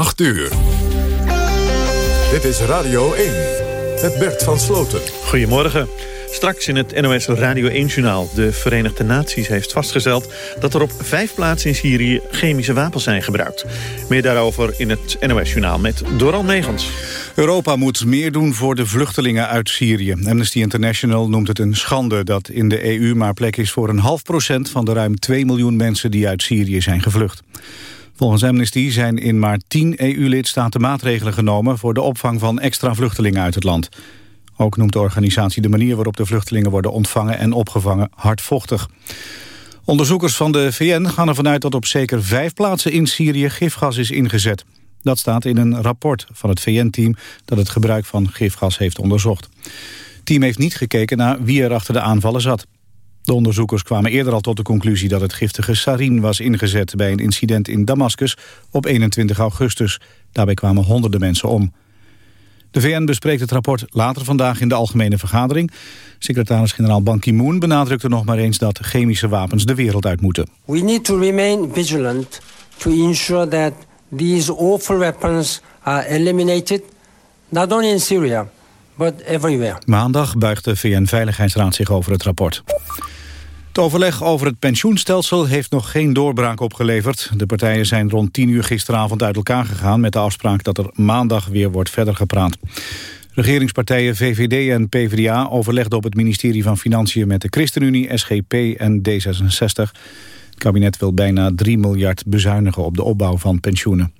8 uur. Dit is Radio 1 met Bert van Sloten. Goedemorgen. Straks in het NOS Radio 1-journaal. De Verenigde Naties heeft vastgesteld dat er op vijf plaatsen in Syrië chemische wapens zijn gebruikt. Meer daarover in het NOS-journaal met Doral Megens. Europa moet meer doen voor de vluchtelingen uit Syrië. Amnesty International noemt het een schande dat in de EU maar plek is voor een half procent van de ruim 2 miljoen mensen die uit Syrië zijn gevlucht. Volgens Amnesty zijn in maar 10 EU-lidstaten maatregelen genomen voor de opvang van extra vluchtelingen uit het land. Ook noemt de organisatie de manier waarop de vluchtelingen worden ontvangen en opgevangen hardvochtig. Onderzoekers van de VN gaan ervan uit dat op zeker vijf plaatsen in Syrië gifgas is ingezet. Dat staat in een rapport van het VN-team dat het gebruik van gifgas heeft onderzocht. Het team heeft niet gekeken naar wie er achter de aanvallen zat. De onderzoekers kwamen eerder al tot de conclusie dat het giftige sarin was ingezet bij een incident in Damascus op 21 augustus. Daarbij kwamen honderden mensen om. De VN bespreekt het rapport later vandaag in de algemene vergadering. Secretaris-generaal Ban Ki-moon benadrukte nog maar eens dat chemische wapens de wereld uit moeten. We need to remain vigilant to ensure that these awful weapons are eliminated not only in Syria everywhere. Maandag buigt de VN-veiligheidsraad zich over het rapport. Het overleg over het pensioenstelsel heeft nog geen doorbraak opgeleverd. De partijen zijn rond 10 uur gisteravond uit elkaar gegaan... met de afspraak dat er maandag weer wordt verder gepraat. Regeringspartijen VVD en PvdA overlegden op het ministerie van Financiën... met de ChristenUnie, SGP en D66. Het kabinet wil bijna 3 miljard bezuinigen op de opbouw van pensioenen.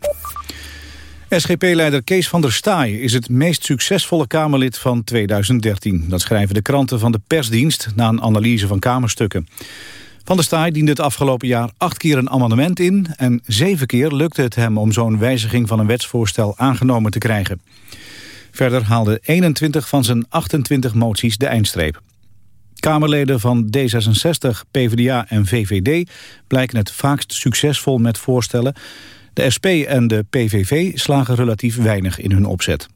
SGP-leider Kees van der Staaij is het meest succesvolle Kamerlid van 2013. Dat schrijven de kranten van de persdienst na een analyse van Kamerstukken. Van der Staaij diende het afgelopen jaar acht keer een amendement in... en zeven keer lukte het hem om zo'n wijziging van een wetsvoorstel aangenomen te krijgen. Verder haalde 21 van zijn 28 moties de eindstreep. Kamerleden van D66, PvdA en VVD blijken het vaakst succesvol met voorstellen... De SP en de PVV slagen relatief weinig in hun opzet.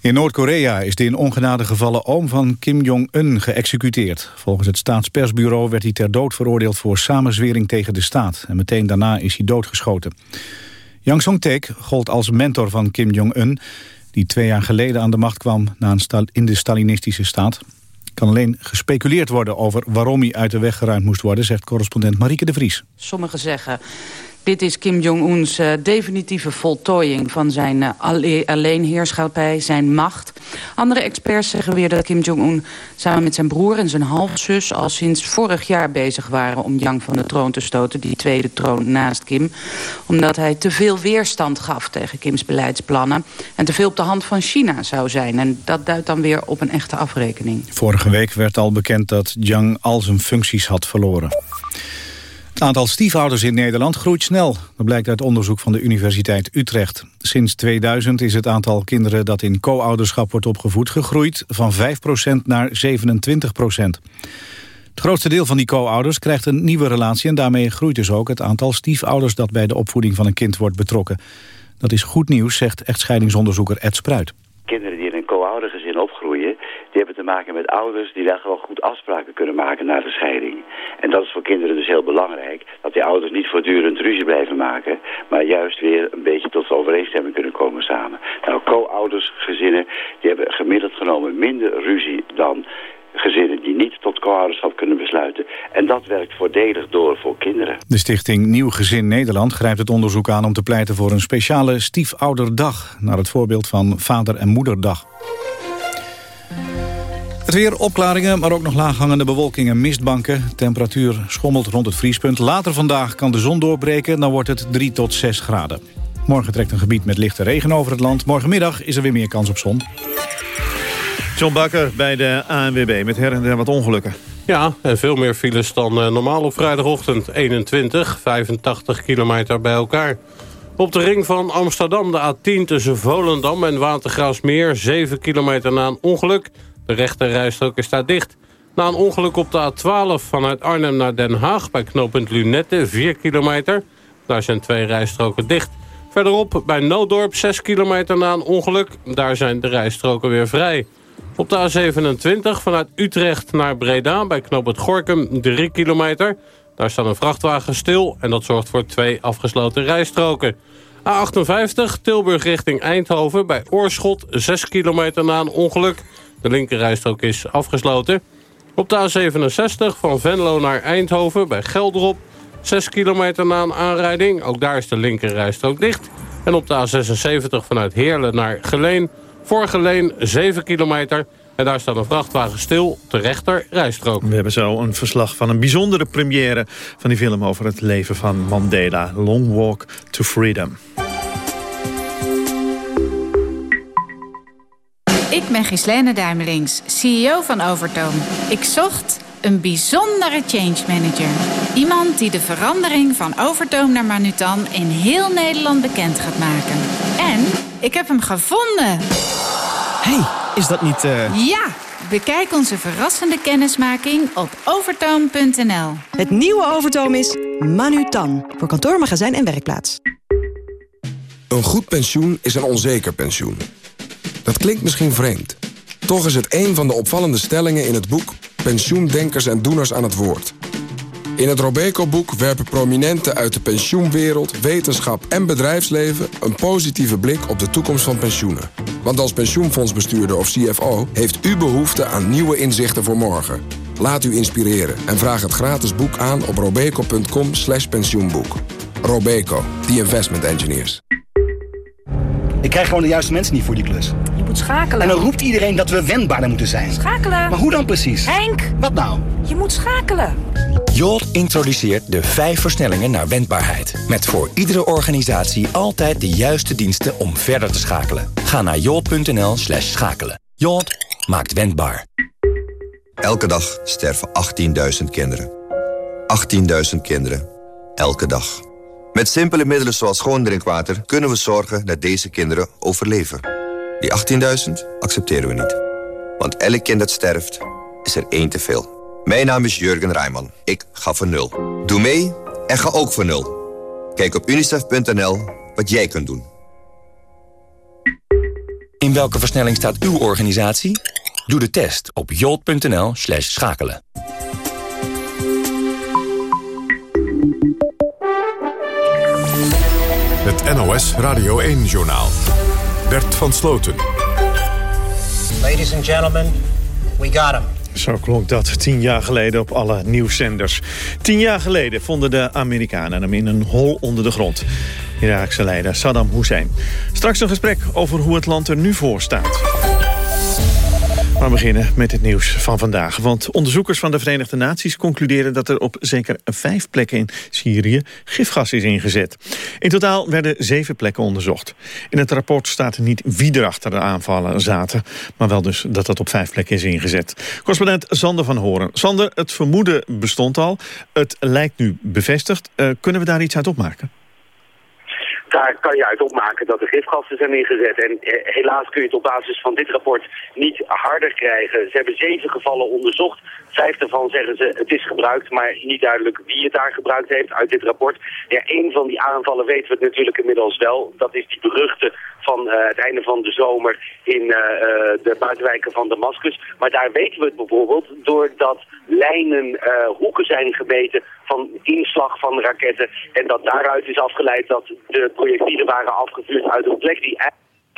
In Noord-Korea is de in ongenade gevallen oom van Kim Jong-un geëxecuteerd. Volgens het staatspersbureau werd hij ter dood veroordeeld voor samenzwering tegen de staat. En meteen daarna is hij doodgeschoten. Yang Song-taek gold als mentor van Kim Jong-un... die twee jaar geleden aan de macht kwam in de Stalinistische staat. kan alleen gespeculeerd worden over waarom hij uit de weg geruimd moest worden... zegt correspondent Marieke de Vries. Sommigen zeggen dit is Kim Jong-uns uh, definitieve voltooiing van zijn uh, alleenheerschappij, zijn macht. Andere experts zeggen weer dat Kim Jong-un samen met zijn broer en zijn halfzus... al sinds vorig jaar bezig waren om Yang van de troon te stoten, die tweede troon naast Kim. Omdat hij te veel weerstand gaf tegen Kims beleidsplannen... en te veel op de hand van China zou zijn. En dat duidt dan weer op een echte afrekening. Vorige week werd al bekend dat Yang al zijn functies had verloren. Het aantal stiefouders in Nederland groeit snel. Dat blijkt uit onderzoek van de Universiteit Utrecht. Sinds 2000 is het aantal kinderen dat in co-ouderschap wordt opgevoed... gegroeid van 5% naar 27% Het grootste deel van die co-ouders krijgt een nieuwe relatie... en daarmee groeit dus ook het aantal stiefouders... dat bij de opvoeding van een kind wordt betrokken. Dat is goed nieuws, zegt echtscheidingsonderzoeker Ed Spruit. Kinderen die co-oudergezin opgroeien die hebben te maken met ouders die daar gewoon goed afspraken kunnen maken na de scheiding. En dat is voor kinderen dus heel belangrijk. Dat die ouders niet voortdurend ruzie blijven maken. Maar juist weer een beetje tot overeenstemming kunnen komen samen. Nou, co-ouders, gezinnen, die hebben gemiddeld genomen minder ruzie dan gezinnen die niet tot co-ouderschap kunnen besluiten. En dat werkt voordelig door voor kinderen. De stichting Nieuw Gezin Nederland grijpt het onderzoek aan om te pleiten voor een speciale stiefouderdag. Naar het voorbeeld van Vader- en Moederdag. Het weer opklaringen, maar ook nog laaghangende bewolking en mistbanken. Temperatuur schommelt rond het vriespunt. Later vandaag kan de zon doorbreken, dan wordt het 3 tot 6 graden. Morgen trekt een gebied met lichte regen over het land. Morgenmiddag is er weer meer kans op zon. John Bakker bij de ANWB met her en wat ongelukken. Ja, en veel meer files dan uh, normaal op vrijdagochtend. 21, 85 kilometer bij elkaar. Op de ring van Amsterdam de A10 tussen Volendam en Watergraafsmeer... 7 kilometer na een ongeluk... De rechterrijstrook is daar dicht. Na een ongeluk op de A12 vanuit Arnhem naar Den Haag... bij knooppunt Lunette, 4 kilometer. Daar zijn twee rijstroken dicht. Verderop bij Noodorp, 6 kilometer na een ongeluk. Daar zijn de rijstroken weer vrij. Op de A27 vanuit Utrecht naar Breda bij knooppunt Gorkum, 3 kilometer. Daar staat een vrachtwagen stil en dat zorgt voor twee afgesloten rijstroken. A58 Tilburg richting Eindhoven bij Oorschot. 6 kilometer na een ongeluk. De linkerrijstrook is afgesloten. Op de A67 van Venlo naar Eindhoven bij Geldrop. 6 kilometer na een aanrijding. Ook daar is de linkerrijstrook dicht. En op de A76 vanuit Heerlen naar Geleen. Voor Geleen 7 kilometer. En daar staat een vrachtwagen stil, de rechter rijstrook. We hebben zo een verslag van een bijzondere première... van die film over het leven van Mandela. Long Walk to Freedom. Ik ben Gislene Duimelings, CEO van Overtoom. Ik zocht een bijzondere change manager. Iemand die de verandering van Overtoom naar Manutan in heel Nederland bekend gaat maken. En ik heb hem gevonden. Hey, is dat niet... Uh... Ja, bekijk onze verrassende kennismaking op overtoom.nl. Het nieuwe Overtoom is Manutan. Voor kantoor, magazijn en werkplaats. Een goed pensioen is een onzeker pensioen. Dat klinkt misschien vreemd. Toch is het een van de opvallende stellingen in het boek... Pensioendenkers en Doeners aan het Woord. In het Robeco-boek werpen prominenten uit de pensioenwereld... wetenschap en bedrijfsleven een positieve blik op de toekomst van pensioenen. Want als pensioenfondsbestuurder of CFO... heeft u behoefte aan nieuwe inzichten voor morgen. Laat u inspireren en vraag het gratis boek aan op robeco.com pensioenboek. Robeco, the investment engineers. Ik krijg gewoon de juiste mensen niet voor die klus. Je moet schakelen. En dan roept iedereen dat we wendbaarder moeten zijn. Schakelen. Maar hoe dan precies? Henk! Wat nou? Je moet schakelen. Jolt introduceert de vijf versnellingen naar wendbaarheid. Met voor iedere organisatie altijd de juiste diensten om verder te schakelen. Ga naar jolt.nl slash schakelen. Jolt maakt wendbaar. Elke dag sterven 18.000 kinderen. 18.000 kinderen. Elke dag. Met simpele middelen zoals schoon drinkwater kunnen we zorgen dat deze kinderen overleven. Die 18.000 accepteren we niet. Want elk kind dat sterft, is er één te veel. Mijn naam is Jurgen Rijman. Ik ga voor nul. Doe mee en ga ook voor nul. Kijk op unicef.nl wat jij kunt doen. In welke versnelling staat uw organisatie? Doe de test op jolt.nl slash schakelen. Het NOS Radio 1-journaal. Bert van Sloten. Ladies and gentlemen, we got him. Zo klonk dat tien jaar geleden op alle nieuwszenders. Tien jaar geleden vonden de Amerikanen hem in een hol onder de grond. Iraakse leider Saddam Hussein. Straks een gesprek over hoe het land er nu voor staat. We beginnen met het nieuws van vandaag. Want onderzoekers van de Verenigde Naties concluderen dat er op zeker vijf plekken in Syrië gifgas is ingezet. In totaal werden zeven plekken onderzocht. In het rapport staat niet wie er achter de aanvallen zaten, maar wel dus dat dat op vijf plekken is ingezet. Correspondent Sander van Horen. Sander, het vermoeden bestond al. Het lijkt nu bevestigd. Uh, kunnen we daar iets uit opmaken? Daar kan je uit opmaken dat er gifgassen zijn ingezet. En eh, helaas kun je het op basis van dit rapport niet harder krijgen. Ze hebben zeven gevallen onderzocht. Vijf daarvan zeggen ze het is gebruikt, maar niet duidelijk wie het daar gebruikt heeft uit dit rapport. Ja, een van die aanvallen weten we het natuurlijk inmiddels wel. Dat is die beruchte van uh, het einde van de zomer in uh, de buitenwijken van Damascus. Maar daar weten we het bijvoorbeeld doordat lijnen hoeken zijn gebeten van inslag van raketten. En dat daaruit is afgeleid dat de projectielen waren afgevuurd uit een plek die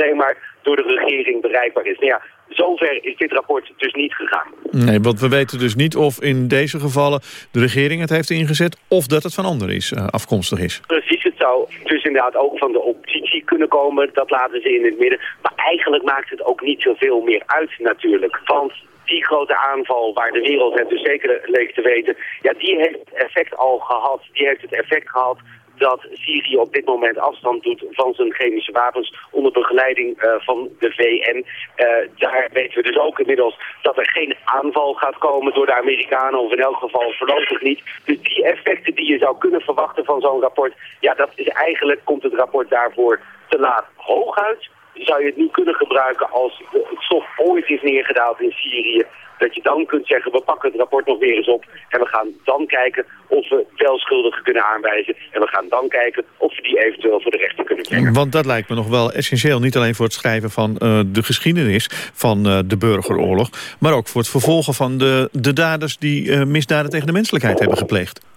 alleen maar door de regering bereikbaar is. Nou ja, zover is dit rapport dus niet gegaan. Nee, want we weten dus niet of in deze gevallen de regering het heeft ingezet... of dat het van anderen is, uh, afkomstig is. Precies, het zou dus inderdaad ook van de oppositie kunnen komen. Dat laten ze in het midden. Maar eigenlijk maakt het ook niet zoveel meer uit natuurlijk. Want die grote aanval waar de wereld het dus zeker leek te weten... ja, die heeft het effect al gehad. Die heeft het effect gehad dat Syrië op dit moment afstand doet van zijn chemische wapens onder begeleiding uh, van de VN. Uh, daar weten we dus ook inmiddels dat er geen aanval gaat komen door de Amerikanen, of in elk geval voorlopig niet. Dus die effecten die je zou kunnen verwachten van zo'n rapport, ja, dat is eigenlijk, komt het rapport daarvoor te laat. Hooguit zou je het nu kunnen gebruiken als het stof ooit is neergedaald in Syrië dat je dan kunt zeggen, we pakken het rapport nog weer eens op en we gaan dan kijken of we wel schuldigen kunnen aanwijzen. En we gaan dan kijken of we die eventueel voor de rechter kunnen brengen. Want dat lijkt me nog wel essentieel, niet alleen voor het schrijven van uh, de geschiedenis van uh, de burgeroorlog, maar ook voor het vervolgen van de, de daders die uh, misdaden tegen de menselijkheid hebben gepleegd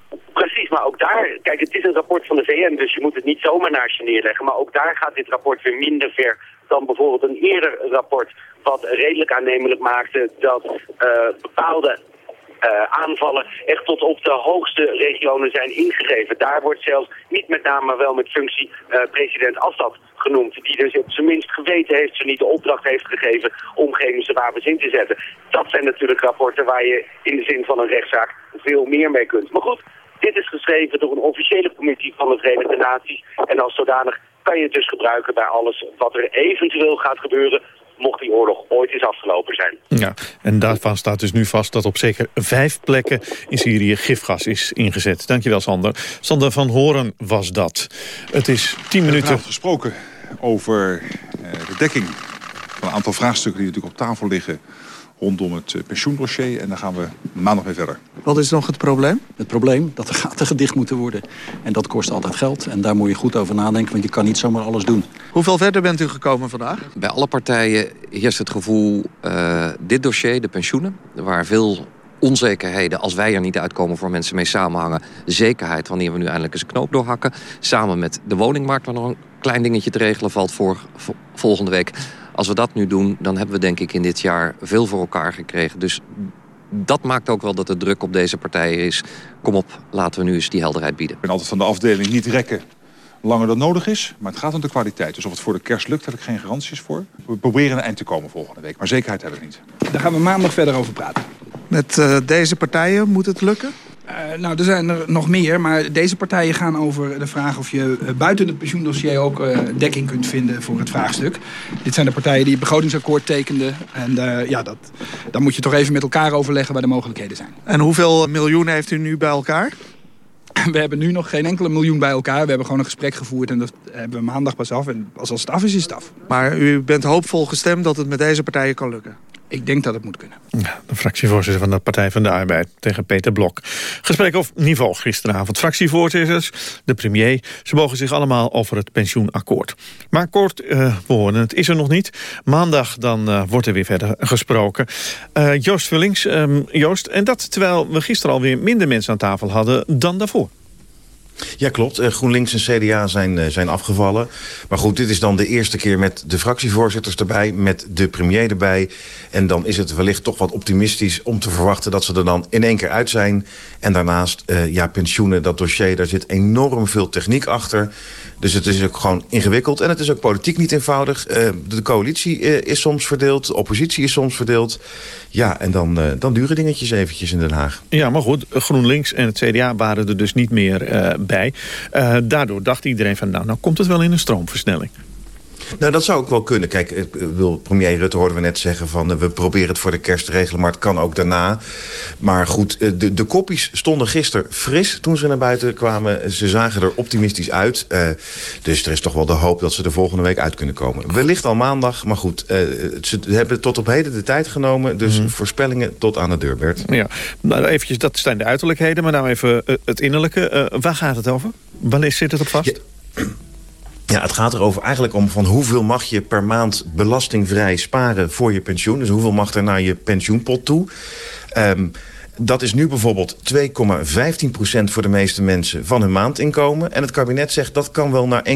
daar, kijk, het is een rapport van de VN, dus je moet het niet zomaar naast je neerleggen. Maar ook daar gaat dit rapport weer minder ver dan bijvoorbeeld een eerder rapport wat redelijk aannemelijk maakte dat uh, bepaalde uh, aanvallen echt tot op de hoogste regionen zijn ingegeven. Daar wordt zelfs niet met name, maar wel met functie uh, president Assad genoemd. Die dus op zijn minst geweten heeft, ze niet de opdracht heeft gegeven om chemische wapens in te zetten. Dat zijn natuurlijk rapporten waar je in de zin van een rechtszaak veel meer mee kunt. Maar goed, dit is geschreven door een officiële commissie van de Verenigde Naties. En als zodanig kan je het dus gebruiken bij alles wat er eventueel gaat gebeuren mocht die oorlog ooit eens afgelopen zijn. Ja, en daarvan staat dus nu vast dat op zeker vijf plekken in Syrië gifgas is ingezet. Dankjewel Sander. Sander van Horen was dat. Het is tien minuten... gesproken over uh, de dekking van een aantal vraagstukken die natuurlijk op tafel liggen rondom het eh, pensioendossier. En daar gaan we maandag mee verder. Wat is nog het probleem? Het probleem dat de gaten gedicht moeten worden. En dat kost altijd geld. En daar moet je goed over nadenken, want je kan niet zomaar alles doen. Hoeveel verder bent u gekomen vandaag? Bij alle partijen heerst het gevoel, uh, dit dossier, de pensioenen... waar veel onzekerheden als wij er niet uitkomen voor mensen mee samenhangen. Zekerheid wanneer we nu eindelijk eens een knoop doorhakken. Samen met de woningmarkt waar nog een klein dingetje te regelen valt voor volgende week. Als we dat nu doen, dan hebben we denk ik in dit jaar veel voor elkaar gekregen. Dus dat maakt ook wel dat de druk op deze partijen is. Kom op, laten we nu eens die helderheid bieden. Ik ben altijd van de afdeling niet rekken langer dan nodig is. Maar het gaat om de kwaliteit. Dus of het voor de kerst lukt, heb ik geen garanties voor. We proberen een eind te komen volgende week. Maar zekerheid hebben we niet. Daar gaan we maandag verder over praten. Met uh, deze partijen moet het lukken? Uh, nou, er zijn er nog meer, maar deze partijen gaan over de vraag of je uh, buiten het pensioendossier ook uh, dekking kunt vinden voor het vraagstuk. Dit zijn de partijen die het begrotingsakkoord tekenden. En ja, dat, daar moet je toch even met elkaar overleggen waar de mogelijkheden zijn. En hoeveel miljoen heeft u nu bij elkaar? We hebben nu nog geen enkele miljoen bij elkaar. We hebben gewoon een gesprek gevoerd en dat hebben we maandag pas af. En als het af is, is het af. Maar u bent hoopvol gestemd dat het met deze partijen kan lukken? Ik denk dat het moet kunnen. Ja, de fractievoorzitter van de Partij van de Arbeid tegen Peter Blok. Gesprek op niveau gisteravond. Fractievoorzitters, de premier, ze mogen zich allemaal over het pensioenakkoord. Maar kort, uh, we horen het, is er nog niet. Maandag dan uh, wordt er weer verder gesproken. Uh, Joost Vullings, um, Joost, en dat terwijl we gisteren alweer minder mensen aan tafel hadden dan daarvoor. Ja, klopt. GroenLinks en CDA zijn, zijn afgevallen. Maar goed, dit is dan de eerste keer met de fractievoorzitters erbij... met de premier erbij. En dan is het wellicht toch wat optimistisch om te verwachten... dat ze er dan in één keer uit zijn. En daarnaast, uh, ja, pensioenen, dat dossier, daar zit enorm veel techniek achter. Dus het is ook gewoon ingewikkeld. En het is ook politiek niet eenvoudig. De coalitie is soms verdeeld, de oppositie is soms verdeeld. Ja, en dan, dan duren dingetjes eventjes in Den Haag. Ja, maar goed, GroenLinks en het CDA waren er dus niet meer bij. daardoor dacht iedereen van, nou, nou komt het wel in een stroomversnelling. Nou, dat zou ook wel kunnen. Kijk, wil premier Rutte hoorden we net zeggen van... we proberen het voor de kerst te regelen, maar het kan ook daarna. Maar goed, de, de koppies stonden gisteren fris toen ze naar buiten kwamen. Ze zagen er optimistisch uit. Uh, dus er is toch wel de hoop dat ze er volgende week uit kunnen komen. Wellicht al maandag, maar goed. Uh, ze hebben tot op heden de tijd genomen. Dus mm. voorspellingen tot aan de deur, Bert. Ja, nou eventjes, dat zijn de uiterlijkheden. Maar nou even het innerlijke. waar gaat het over? Wanneer zit het op vast? Ja. Ja, het gaat erover eigenlijk om van hoeveel mag je per maand belastingvrij sparen voor je pensioen. Dus hoeveel mag er naar je pensioenpot toe. Um, dat is nu bijvoorbeeld 2,15% voor de meeste mensen van hun maandinkomen. En het kabinet zegt dat kan wel naar 1,75%...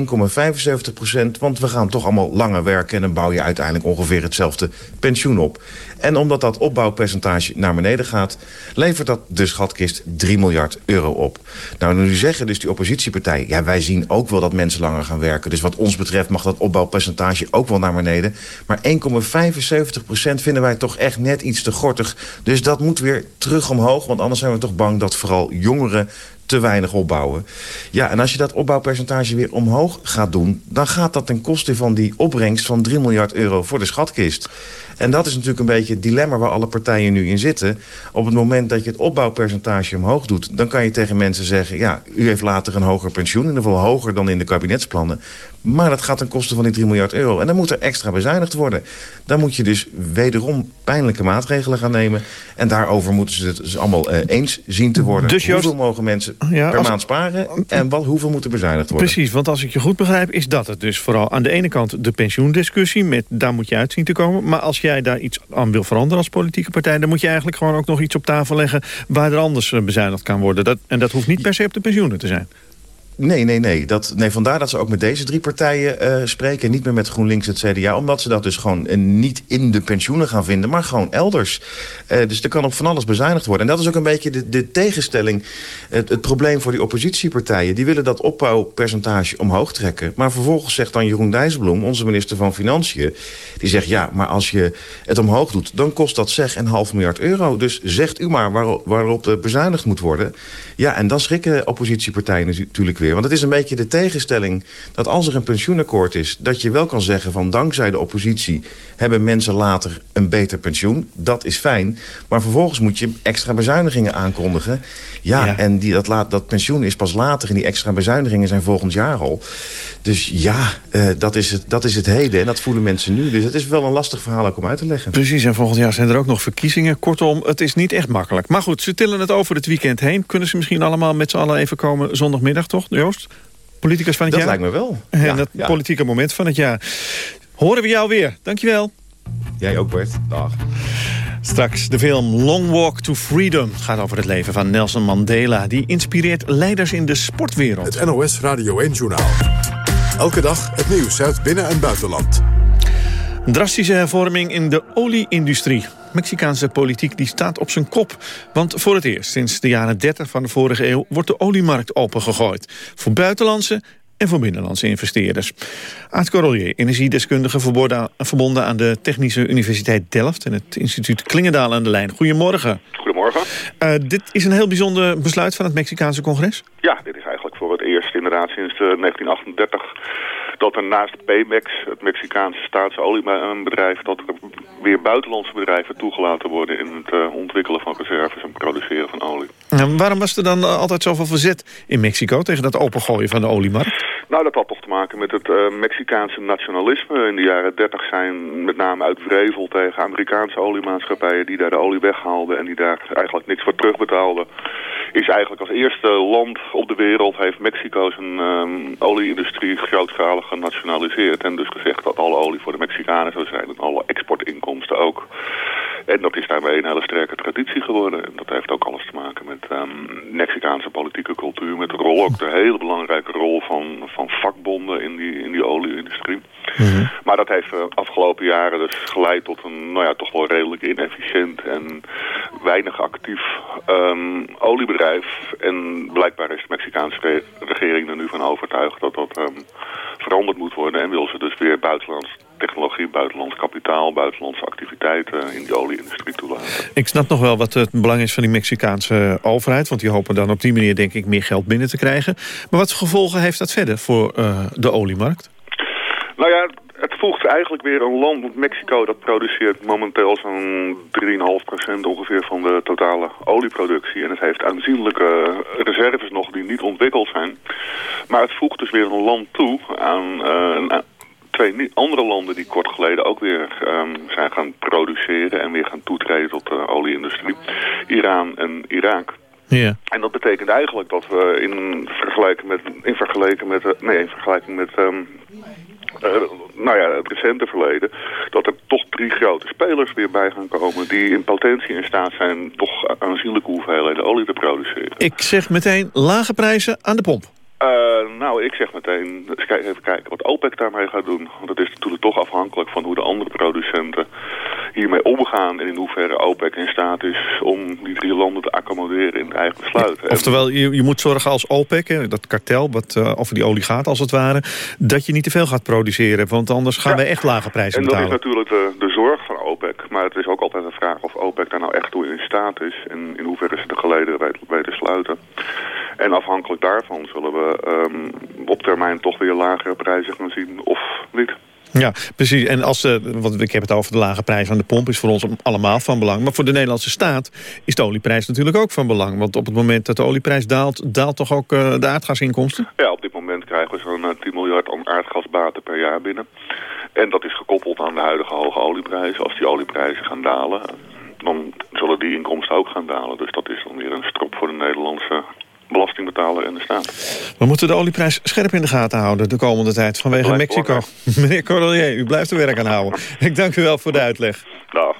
want we gaan toch allemaal langer werken... en dan bouw je uiteindelijk ongeveer hetzelfde pensioen op. En omdat dat opbouwpercentage naar beneden gaat... levert dat de schatkist 3 miljard euro op. Nou, nu zeggen dus die oppositiepartijen... ja, wij zien ook wel dat mensen langer gaan werken. Dus wat ons betreft mag dat opbouwpercentage ook wel naar beneden. Maar 1,75% vinden wij toch echt net iets te gortig. Dus dat moet weer terug omhoog. Want anders zijn we toch bang dat vooral jongeren te weinig opbouwen. Ja, en als je dat opbouwpercentage weer omhoog gaat doen... dan gaat dat ten koste van die opbrengst van 3 miljard euro voor de schatkist. En dat is natuurlijk een beetje het dilemma waar alle partijen nu in zitten. Op het moment dat je het opbouwpercentage omhoog doet... dan kan je tegen mensen zeggen... ja, u heeft later een hoger pensioen, in ieder geval hoger dan in de kabinetsplannen. Maar dat gaat ten koste van die 3 miljard euro. En dan moet er extra bezuinigd worden. Dan moet je dus wederom pijnlijke maatregelen gaan nemen. En daarover moeten ze het dus allemaal uh, eens zien te worden. Dus Joost... Hoeveel mogen mensen Ja, per maand sparen en wat, hoeveel moet er bezuinigd worden. Precies, want als ik je goed begrijp is dat het dus vooral aan de ene kant de pensioendiscussie, met daar moet je uit zien te komen. Maar als jij daar iets aan wil veranderen als politieke partij, dan moet je eigenlijk gewoon ook nog iets op tafel leggen waar er anders eh, bezuinigd kan worden. Dat, en dat hoeft niet per se op de pensioenen te zijn. Nee, nee, nee. Dat, nee. Vandaar dat ze ook met deze drie partijen eh, spreken... en niet meer met GroenLinks en het CDA... omdat ze dat dus gewoon eh, niet in de pensioenen gaan vinden... maar gewoon elders. Eh, dus er kan op van alles bezuinigd worden. En dat is ook een beetje de, de tegenstelling... Het, probleem voor die oppositiepartijen. Die willen dat opbouwpercentage omhoog trekken. Maar vervolgens zegt dan Jeroen Dijsselbloem, onze minister van Financiën... die zegt, ja, maar als je het omhoog doet... dan kost dat zeg een half miljard euro. Dus zegt u maar waarop, waarop bezuinigd moet worden. Ja, en dan schrikken oppositiepartijen natuurlijk weer. Want het is een beetje de tegenstelling dat als er een pensioenakkoord is... dat je wel kan zeggen van dankzij de oppositie... hebben mensen later een beter pensioen. Dat is fijn. Maar vervolgens moet je extra bezuinigingen aankondigen. Ja, en die, dat, laat, dat pensioen is pas later... en die extra bezuinigingen zijn volgend jaar al. Dus ja, eh, dat, is het, dat is het heden. En dat voelen mensen nu. Dus het is wel een lastig verhaal ook om uit te leggen. Precies, en volgend jaar zijn er ook nog verkiezingen. Kortom, het is niet echt makkelijk. Maar goed, ze tillen het over het weekend heen. Kunnen ze misschien allemaal met z'n allen even komen zondagmiddag, toch, Joost? Politicus van het Dat jaar? lijkt me wel. En Ja, het ja. politieke moment van het jaar. Horen we jou weer. Dankjewel. Jij ook, Bert. Dag. Straks de film Long Walk to Freedom gaat over het leven van Nelson Mandela. Die inspireert leiders in de sportwereld. Het NOS Radio 1-journaal. Elke dag het nieuws uit binnen- en buitenland. Een drastische hervorming in de olieindustrie. Mexicaanse politiek die staat op zijn kop. Want voor het eerst sinds de jaren 30 van de vorige eeuw... wordt de oliemarkt opengegooid. Voor buitenlandse en voor binnenlandse investeerders. Aart Corollier, energiedeskundige verbonden aan- verbonden aan de Technische Universiteit Delft... en het instituut Klingendaal aan de lijn. Goedemorgen. Goedemorgen. Eh, dit is een heel bijzonder besluit van het Mexicaanse congres. Ja, dit is eigenlijk voor het eerst inderdaad sinds eh, 1938 dat er naast Pemex, het Mexicaanse staatsoliebedrijf, dat er weer buitenlandse bedrijven toegelaten worden in het eh, ontwikkelen van reserves en produceren van olie. En waarom was er dan eh, altijd zoveel verzet in Mexico... tegen dat opengooien van de oliemarkt? Nou, dat had toch te maken met het eh, Mexicaanse nationalisme. In de jaren 30 zijn met name uit wrevel tegen Amerikaanse oliemaatschappijen die daar de olie weghaalden en die daar eigenlijk niks voor terugbetaalden. Is eigenlijk als eerste land op de wereld heeft Mexico zijn ehm, olieindustrie grootschalig genationaliseerd. En dus gezegd dat alle olie voor de Mexicanen zou zijn en alle exportinkomsten ook. En dat is daarmee een hele sterke traditie geworden. En dat heeft ook alles te maken met ehm, Mexicaanse politieke cultuur. Met de rol, ook de hele belangrijke rol van, van vakbonden in die, in die olieindustrie. Maar dat heeft de afgelopen jaren dus geleid tot een nou ja, toch wel redelijk inefficiënt en weinig actief ehm, oliebedrijf. En blijkbaar is de Mexicaanse re- regering er nu van overtuigd dat dat ehm, veranderd moet worden. En wil ze dus weer buitenlands technologie, buitenlands kapitaal, buitenlandse activiteiten in die olieindustrie toelaten. Ik snap nog wel wat het belang is van die Mexicaanse overheid... want die hopen dan op die manier denk ik meer geld binnen te krijgen. Maar wat voor gevolgen heeft dat verder voor eh, de oliemarkt? Nou ja, het voegt eigenlijk weer een land. Want Mexico dat produceert momenteel zo'n 3,5% ongeveer van de totale olieproductie. En het heeft aanzienlijke reserves nog die niet ontwikkeld zijn. Maar het voegt dus weer een land toe aan... eh, Twee andere landen die kort geleden ook weer ehm, zijn gaan produceren en weer gaan toetreden tot de olieindustrie. Iran en Irak. Ja. En dat betekent eigenlijk dat we in vergelijking met, in vergelijking met, eh, nee, in vergelijking met ehm, eh, nou ja, het recente verleden, dat er toch drie grote spelers weer bij gaan komen die in potentie in staat zijn toch aanzienlijke hoeveelheden olie te produceren. Ik zeg meteen lage prijzen aan de pomp. Eh, nou, ik zeg meteen, even kijken wat OPEC daarmee gaat doen. Want het is natuurlijk toch afhankelijk van hoe de andere producenten hiermee omgaan. En in hoeverre OPEC in staat is om die drie landen te accommoderen in het eigen besluit. Oftewel, je, je moet zorgen als OPEC, hè, dat kartel wat eh, over die olie gaat als het ware... dat je niet te veel gaat produceren, want anders gaan wij echt lage prijzen En dat is betalen. natuurlijk de, de zorg van OPEC. Maar het is ook altijd een vraag of OPEC daar nou echt toe in staat is. En in hoeverre ze de geleden weten, weten sluiten. En afhankelijk daarvan zullen we ehm, op termijn toch weer lagere prijzen gaan zien of niet. Ja, precies. En als, eh, want ik heb het over de lage prijs aan de pomp... is voor ons allemaal van belang. Maar voor de Nederlandse staat is de olieprijs natuurlijk ook van belang. Want op het moment dat de olieprijs daalt... daalt toch ook eh, de aardgasinkomsten? Ja, op dit moment krijgen we zo'n eh, 10 miljard aan aardgasbaten per jaar binnen. En dat is gekoppeld aan de huidige hoge olieprijzen. Als die olieprijzen gaan dalen, dan zullen die inkomsten ook gaan dalen. Dus dat is dan weer een strop voor de Nederlandse belastingbetaler en de staat. We moeten de olieprijs scherp in de gaten houden de komende tijd vanwege Mexico. Meneer Cordelier, u blijft er werk aan houden. Ik dank u wel voor de uitleg. Dag.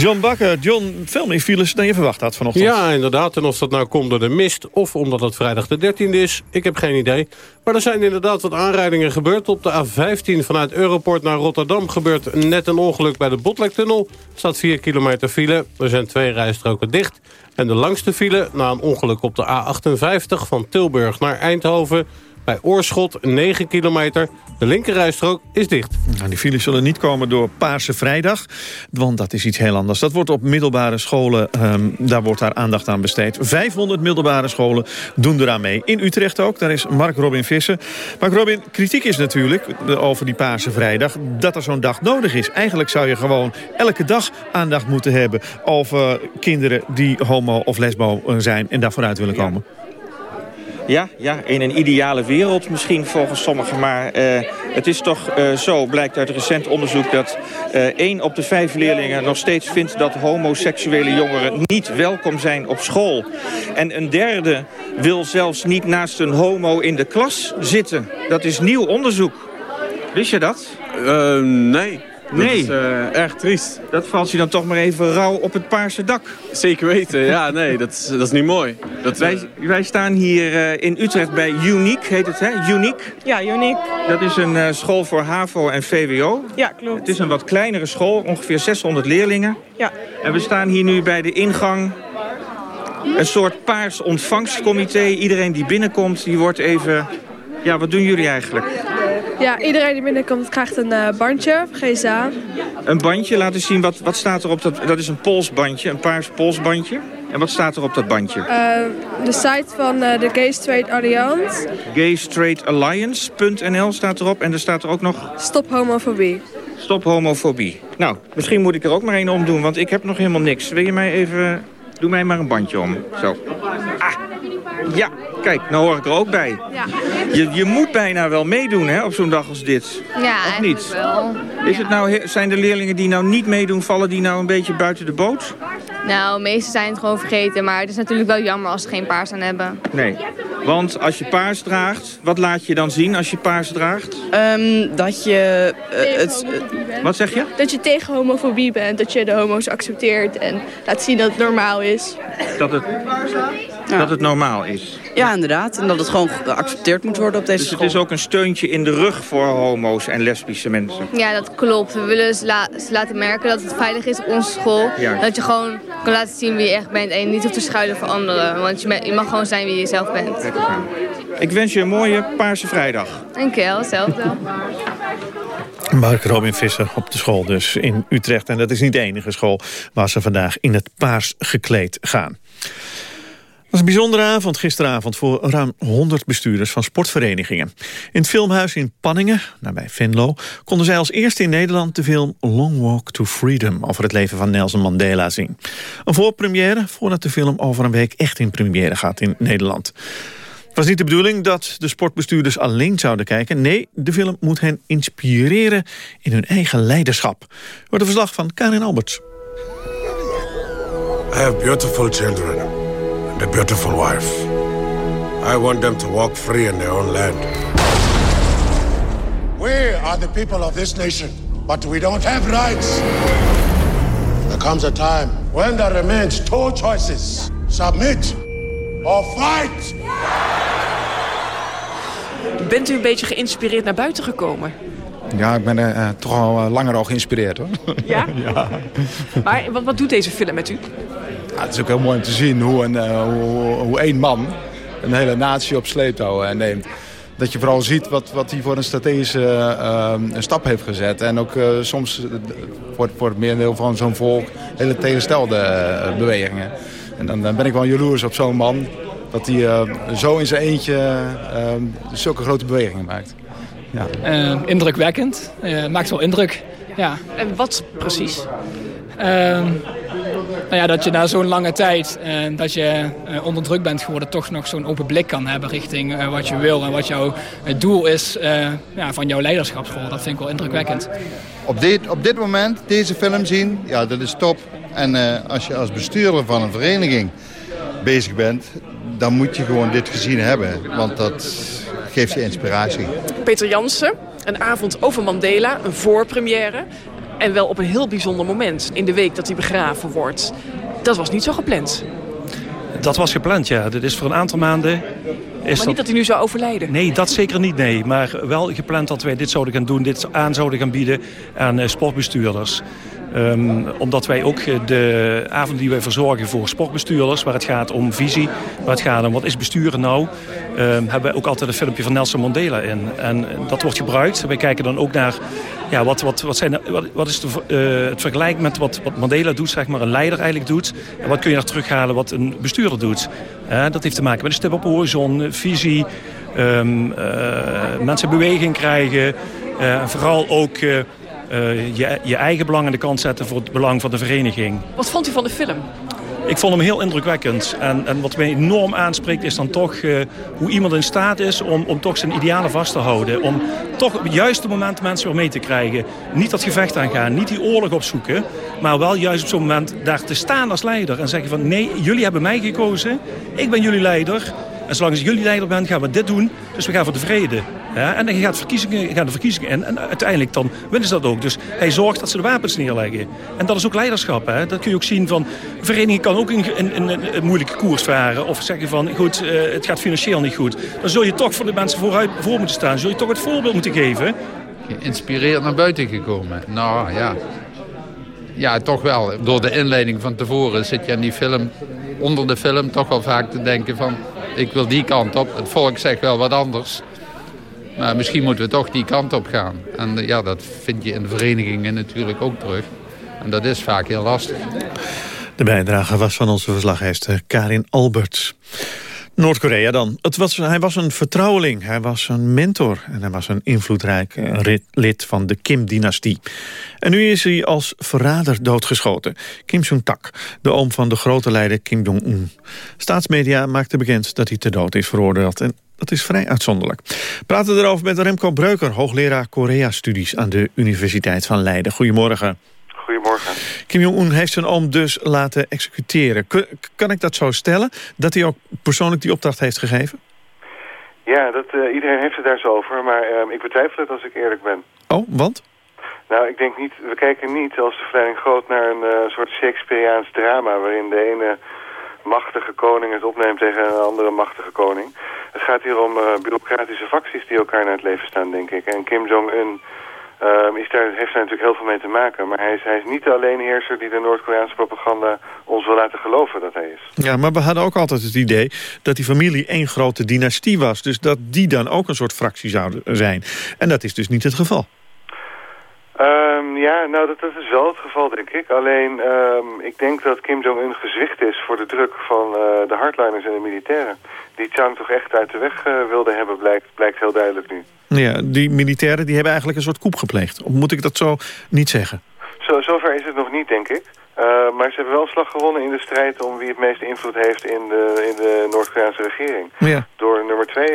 John Bakker, John, veel meer files dan je verwacht had vanochtend. Ja, inderdaad. En of dat nou komt door de mist of omdat het vrijdag de 13e is, ik heb geen idee. Maar er zijn inderdaad wat aanrijdingen gebeurd. Op de A15 vanuit Europort naar Rotterdam gebeurt net een ongeluk bij de Botlektunnel. Er staat 4 kilometer file. Er zijn twee rijstroken dicht. En de langste file na een ongeluk op de A58 van Tilburg naar Eindhoven bij Oorschot 9 kilometer. De linkerrijstrook is dicht. Nou, die files zullen niet komen door Paarse Vrijdag. Want dat is iets heel anders. Dat wordt op middelbare scholen, um, daar wordt daar aandacht aan besteed. 500 middelbare scholen doen eraan mee. In Utrecht ook, daar is Mark Robin Visser. Mark Robin, kritiek is natuurlijk over die Paarse Vrijdag... dat er zo'n dag nodig is. Eigenlijk zou je gewoon elke dag aandacht moeten hebben... over kinderen die homo of lesbo zijn en daar vooruit willen komen. Ja, ja, in een ideale wereld misschien volgens sommigen. Maar uh, het is toch uh, zo, blijkt uit recent onderzoek... dat uh, op de vijf leerlingen nog steeds vindt... dat homoseksuele jongeren niet welkom zijn op school. En een derde wil zelfs niet naast een homo in de klas zitten. Dat is nieuw onderzoek. Wist je dat? nee. Nee. Dat is uh, erg triest. Dat valt je dan toch maar even rauw op het paarse dak. Zeker weten, ja, nee, dat is, dat is niet mooi. Dat, wij, uh... wij staan hier uh, in Utrecht bij Unique, heet het hè? Unique? Ja, Unique. Dat is een school voor HAVO en VWO. Ja, klopt. Het is een wat kleinere school, ongeveer 600 leerlingen. Ja. En we staan hier nu bij de ingang. Een soort paars ontvangstcomité. Iedereen die binnenkomt, die wordt even... Ja, wat doen jullie eigenlijk? Ja, iedereen die binnenkomt krijgt een uh, bandje, GSA. Een bandje, laten zien, wat, wat staat er op dat... Dat is een polsbandje, een paars polsbandje. En wat staat er op dat bandje? Uh, de site van uh, de Gay Straight Alliance. Gaystraightalliance.nl staat erop. En er staat er ook nog... Stop homofobie. Stop homofobie. Nou, misschien moet ik er ook maar één omdoen, want ik heb nog helemaal niks. Wil je mij even... Doe mij maar een bandje om. Zo. Ah. Ja, kijk, nou hoor ik er ook bij. Ja. Je, je moet bijna wel meedoen hè, op zo'n dag als dit. Ja, of niet? wel. Is het nou, zijn de leerlingen die nou niet meedoen, vallen die nou een beetje buiten de boot? Nou, de meesten zijn het gewoon vergeten. Maar het is natuurlijk wel jammer als ze geen paars aan hebben. Nee, want als je paars draagt, wat laat je dan zien als je paars draagt? Um, dat je... Uh, het, uh, wat zeg je? Dat je tegen homofobie bent. Dat je de homo's accepteert en laat zien dat het normaal is. Dat het, ja. dat het normaal is. Ja, inderdaad. En dat het gewoon geaccepteerd moet worden op deze dus school. het is ook een steuntje in de rug voor homo's en lesbische mensen. Ja, dat klopt. We willen ze, la ze laten merken dat het veilig is op onze school. Ja. Dat je gewoon kan laten zien wie je echt bent en je niet hoeft te schuilen voor anderen. Want je, je mag gewoon zijn wie je zelf bent. Ik wens je een mooie Paarse Vrijdag. Dank je wel, hetzelfde. Mark Robin Visser op de school dus in Utrecht. En dat is niet de enige school waar ze vandaag in het paars gekleed gaan. Was een bijzondere avond gisteravond voor ruim 100 bestuurders van sportverenigingen. In het filmhuis in Panningen, nabij Venlo, konden zij als eerste in Nederland de film Long Walk to Freedom over het leven van Nelson Mandela zien. Een voorpremière voordat de film over een week echt in première gaat in Nederland. Het was niet de bedoeling dat de sportbestuurders alleen zouden kijken. Nee, de film moet hen inspireren in hun eigen leiderschap. Wordt een verslag van Karin Alberts. I have beautiful children a beautiful wife. I want them to walk free in their own land. We are the people of this nation, but we don't have rights. There comes a time when there remains two choices. Submit or fight. Bent u een beetje geïnspireerd naar buiten gekomen? Ja, ik ben er uh, toch al uh, langer al geïnspireerd hoor. Ja? ja. Maar wat, wat doet deze film met u? Ja, het is ook heel mooi om te zien hoe, een, uh, hoe, hoe één man een hele natie op sleeptouw neemt. Dat je vooral ziet wat, wat hij voor een strategische een stap heeft gezet. En ook soms voor, voor het merendeel van zo'n volk hele tegenstelde bewegingen. En dan, dan ben ik wel jaloers op zo'n man. Dat hij uh, zo in zijn eentje uh, zulke grote bewegingen maakt. Ja. Uh, indrukwekkend. maakt wel indruk. Ja. En wat precies? Nou ja, dat je na zo'n lange tijd dat je onder druk bent geworden... toch nog zo'n open blik kan hebben richting wat je wil... en wat jouw doel is ja, van jouw leiderschapsrol. Dat vind ik wel indrukwekkend. Op dit, op dit moment deze film zien, ja, dat is top. En als je als bestuurder van een vereniging bezig bent, dan moet je gewoon dit gezien hebben. Want dat geeft je inspiratie. Peter Jansen, een avond over Mandela, een voorpremière. En wel op een heel bijzonder moment in de week dat hij begraven wordt. Dat was niet zo gepland. Dat was gepland, ja. Dat is voor een aantal maanden... Is maar niet dat hij nu zou overlijden? Nee, dat zeker niet, nee. Maar wel gepland dat wij dit zouden gaan doen, dit aan zouden gaan bieden aan uh, sportbestuurders. Um, omdat wij ook de avond die wij verzorgen voor sportbestuurders... waar het gaat om visie, waar het gaat om wat is besturen nou... Um, hebben we ook altijd een filmpje van Nelson Mandela in. En dat wordt gebruikt. Wij kijken dan ook naar ja, wat, wat, wat, zijn, wat, wat is de, uh, het vergelijk met wat, wat Mandela doet, zeg maar, een leider eigenlijk doet. En wat kun je daar terughalen wat een bestuurder doet. Dat heeft te maken met een stip op horizon, visie... Uh, mensen beweging krijgen. vooral ook je, je eigen belang aan de kant zetten voor het belang van de vereniging. Wat vond u van de film? Ik vond hem heel indrukwekkend. En, en wat mij enorm aanspreekt is dan toch uh, hoe iemand in staat is om, om toch zijn idealen vast te houden. Om toch op het juiste moment mensen weer mee te krijgen. Niet dat gevecht aangaan, niet die oorlog opzoeken. Maar wel juist op zo'n moment daar te staan als leider. En zeggen van nee, jullie hebben mij gekozen. Ik ben jullie leider. En zolang als jullie leider bent, gaan we dit doen. Dus we gaan voor de vrede. Ja, en dan gaat, verkiezingen, gaan de verkiezingen in. En uiteindelijk dan winnen ze dat ook. Dus hij zorgt dat ze de wapens neerleggen. En dat is ook leiderschap. Hè? Dat kun je ook zien van... Vereniging kan ook een, een, een, een moeilijke koers varen. Of zeggen van, goed, uh, het gaat financieel niet goed. Dan zul je toch voor de mensen vooruit, voor moeten staan. Zul je toch het voorbeeld moeten geven. Geïnspireerd naar buiten gekomen. Nou ja, ja, toch wel. Door de inleiding van tevoren zit je in die film, onder de film, toch wel vaak te denken van ik wil die kant op. Het volk zegt wel wat anders. Maar misschien moeten we toch die kant op gaan. En ja, dat vind je in de verenigingen natuurlijk ook terug. En dat is vaak heel lastig. De bijdrage was van onze verslaggever Karin Alberts. Noord-Korea dan. Het was, hij was een vertrouweling, hij was een mentor... en hij was een invloedrijk lid van de Kim-dynastie. En nu is hij als verrader doodgeschoten. Kim Jong-tak, de oom van de grote leider Kim Jong-un. Staatsmedia maakten bekend dat hij ter dood is veroordeeld... en dat is vrij uitzonderlijk. We praten erover met Remco Breuker, hoogleraar Korea-studies... aan de Universiteit van Leiden. Goedemorgen. Goedemorgen. Kim Jong-un heeft zijn oom dus laten executeren. kan ik dat zo stellen? Dat hij ook persoonlijk die opdracht heeft gegeven? Ja, dat, uh, iedereen heeft het daar zo over. Maar uh, ik betwijfel het als ik eerlijk ben. Oh, want? Nou, ik denk niet... We kijken niet als de verleiding groot naar een uh, soort Shakespeareaans drama... waarin de ene machtige koning het opneemt tegen een andere machtige koning. Het gaat hier om bureaucratische facties die elkaar naar het leven staan, denk ik. En Kim Jong-un Um, is daar, heeft daar natuurlijk heel veel mee te maken. Maar hij is, hij is niet de alleenheerser die de Noord-Koreaanse propaganda ons wil laten geloven dat hij is. Ja, maar we hadden ook altijd het idee dat die familie één grote dynastie was. Dus dat die dan ook een soort fractie zou zijn. En dat is dus niet het geval. Um, ja, nou dat, dat, is wel het geval denk ik. Alleen um, ik denk dat Kim Jong-un gezwicht is voor de druk van uh, de hardliners en de militairen. Die Chang toch echt uit de weg uh, wilde hebben, blijkt, blijkt heel duidelijk nu. Ja, die militairen die hebben eigenlijk een soort koep gepleegd. Of moet ik dat zo niet zeggen? Zo, zover is het nog niet, denk ik. Uh, maar ze hebben wel slag gewonnen in de strijd om wie het meeste invloed heeft in de, in de Noord-Koreaanse regering. Ja. Door nummer 2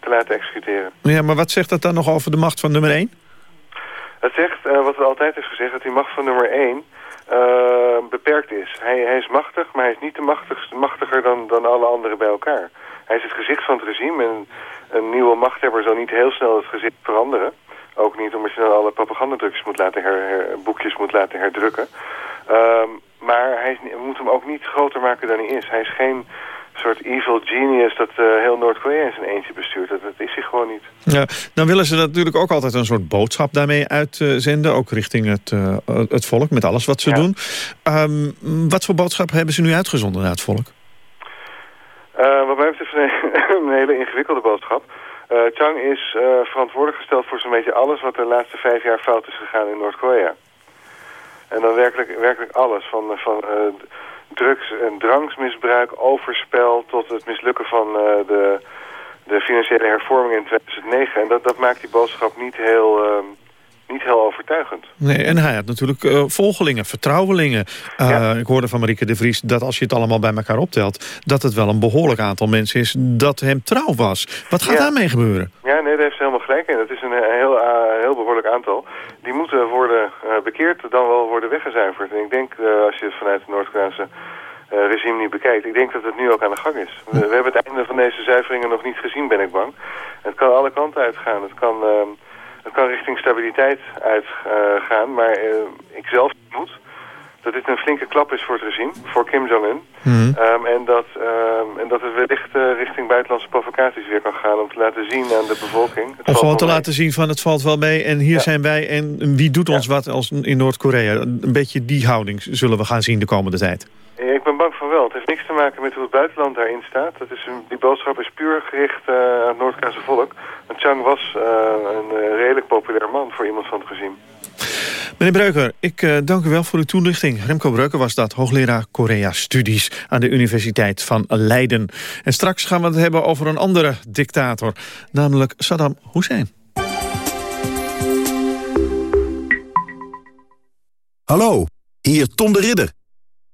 te laten executeren. Ja, maar wat zegt dat dan nog over de macht van nummer 1? Het zegt, uh, wat er altijd is gezegd, dat die macht van nummer 1 uh, beperkt is. Hij, hij, is machtig, maar hij is niet de machtigste, machtiger dan, dan alle anderen bij elkaar. Hij is het gezicht van het regime en een nieuwe machthebber zal niet heel snel het gezicht veranderen. Ook niet omdat je dan alle propagandadrukjes moet laten her, her, boekjes moet laten herdrukken. Um, maar hij is, we moeten hem ook niet groter maken dan hij is. Hij is geen soort evil genius dat uh, heel Noord-Korea in zijn eentje bestuurt. Dat, dat, is hij gewoon niet. Ja, dan willen ze natuurlijk ook altijd een soort boodschap daarmee uitzenden. ook richting het, uh, het volk, met alles wat ze ja. doen. Um, wat voor boodschap hebben ze nu uitgezonden naar het volk? Uh, wat mij een, hele ingewikkelde boodschap. Uh, Chang is uh, verantwoordelijk gesteld voor zo'n beetje alles wat de laatste vijf jaar fout is gegaan in Noord-Korea. En dan werkelijk, werkelijk alles. Van, van drugs- en drangsmisbruik, overspel tot het mislukken van de, de financiële hervorming in 2009. En dat, dat maakt die boodschap niet heel niet heel overtuigend. Nee, en hij had natuurlijk uh, volgelingen, vertrouwelingen. Uh, ja. Ik hoorde van Marieke de Vries dat als je het allemaal bij elkaar optelt... dat het wel een behoorlijk aantal mensen is dat hem trouw was. Wat gaat ja. daarmee gebeuren? Ja, nee, daar heeft ze helemaal gelijk in. Het is een heel, uh, heel behoorlijk aantal. Die moeten worden bekeerd, dan wel worden weggezuiverd. En ik denk, als je het vanuit de Noord-Koreaanse regime niet bekijkt. Ik denk dat het nu ook aan de gang is. We, we hebben het einde van deze zuiveringen nog niet gezien, ben ik bang. Het kan alle kanten uitgaan. Het kan, het kan richting stabiliteit uitgaan, maar ik zelf moet dat dit een flinke klap is voor het regime, voor Kim Jong-un. Mhm. Ehm, en, dat, ehm, en dat het wellicht uh, richting buitenlandse provocaties weer kan gaan... om te laten zien aan de bevolking... Het of gewoon te laten zien van het valt wel mee en hier zijn wij... en wie doet ons wat als in Noord-Korea. Een beetje die houding zullen we gaan zien de komende tijd. Ja, ik ben bang van wel. Het heeft niks te maken met hoe het buitenland daarin staat. Dat is een, die boodschap is puur gericht uh, aan het Noord-Koreaanse volk. Want Chang was uh, een redelijk populair man voor iemand van het regime. Meneer Breuker, ik uh, dank u wel voor uw toelichting. Remco Breuker was dat, hoogleraar Korea-studies... aan de Universiteit van Leiden. En straks gaan we het hebben over een andere dictator... namelijk Saddam Hussein. Hallo, hier Tom de Ridder.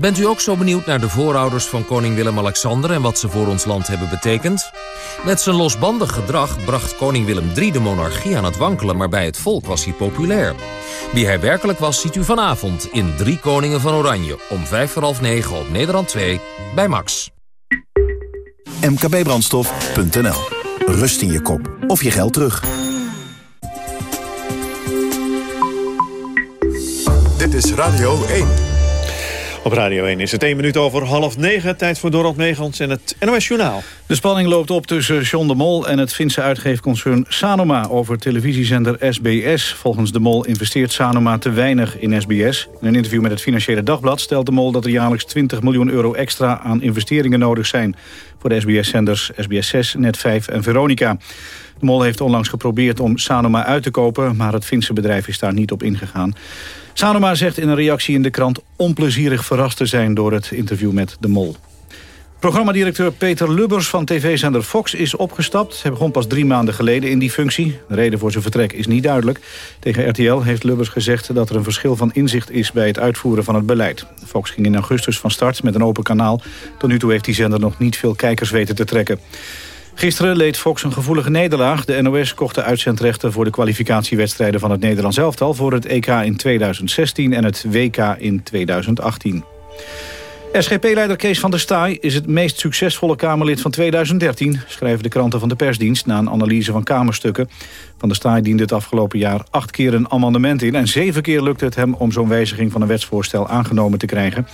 Bent u ook zo benieuwd naar de voorouders van koning Willem-Alexander... en wat ze voor ons land hebben betekend? Met zijn losbandig gedrag bracht koning Willem III de monarchie aan het wankelen... maar bij het volk was hij populair. Wie hij werkelijk was, ziet u vanavond in Drie Koningen van Oranje... om vijf voor half negen op Nederland 2 bij Max. mkbbrandstof.nl Rust in je kop of je geld terug. Dit is Radio 1. Op Radio 1 is het 1 minuut over half 9. Tijd voor Dorot Meegans en het NOS Journaal. De spanning loopt op tussen John de Mol en het Finse uitgeefconcern Sanoma... over televisiezender SBS. Volgens de Mol investeert Sanoma te weinig in SBS. In een interview met het Financiële Dagblad stelt de Mol... dat er jaarlijks 20 miljoen euro extra aan investeringen nodig zijn... voor de SBS-zenders SBS 6, Net 5 en Veronica. De Mol heeft onlangs geprobeerd om Sanoma uit te kopen... maar het Finse bedrijf is daar niet op ingegaan. Sanoma zegt in een reactie in de krant onplezierig verrast te zijn door het interview met de Mol. Programmadirecteur Peter Lubbers van tv-zender Fox is opgestapt. Hij begon pas drie maanden geleden in die functie. De reden voor zijn vertrek is niet duidelijk. Tegen RTL heeft Lubbers gezegd dat er een verschil van inzicht is... bij het uitvoeren van het beleid. Fox ging in augustus van start met een open kanaal. Tot nu toe heeft die zender nog niet veel kijkers weten te trekken. Gisteren leed Fox een gevoelige nederlaag. De NOS kocht de uitzendrechten voor de kwalificatiewedstrijden van het Nederlands elftal... voor het EK in 2016 en het WK in 2018. SGP-leider Kees van der Staaij is het meest succesvolle Kamerlid van 2013... schrijven de kranten van de persdienst na een analyse van Kamerstukken. Van der Staaij diende het afgelopen jaar acht keer een amendement in... en zeven keer lukte het hem om zo'n wijziging van een wetsvoorstel aangenomen te krijgen...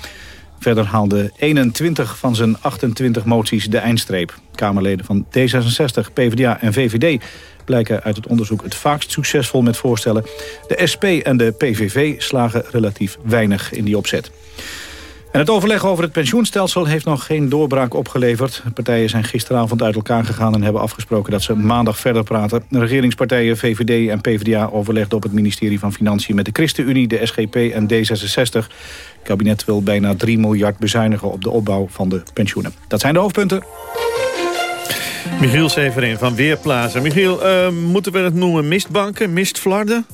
Verder haalde 21 van zijn 28 moties de eindstreep. Kamerleden van D66, PvdA en VVD blijken uit het onderzoek het vaakst succesvol met voorstellen. De SP en de PVV slagen relatief weinig in die opzet. En het overleg over het pensioenstelsel heeft nog geen doorbraak opgeleverd. De partijen zijn gisteravond uit elkaar gegaan en hebben afgesproken dat ze maandag verder praten. De regeringspartijen VVD en PvdA overlegden op het ministerie van Financiën met de ChristenUnie, de SGP en D66. Het kabinet wil bijna 3 miljard bezuinigen op de opbouw van de pensioenen. Dat zijn de hoofdpunten. Michiel Severin van Weerplaza. Michiel, uh, moeten we het noemen mistbanken, mistflarden?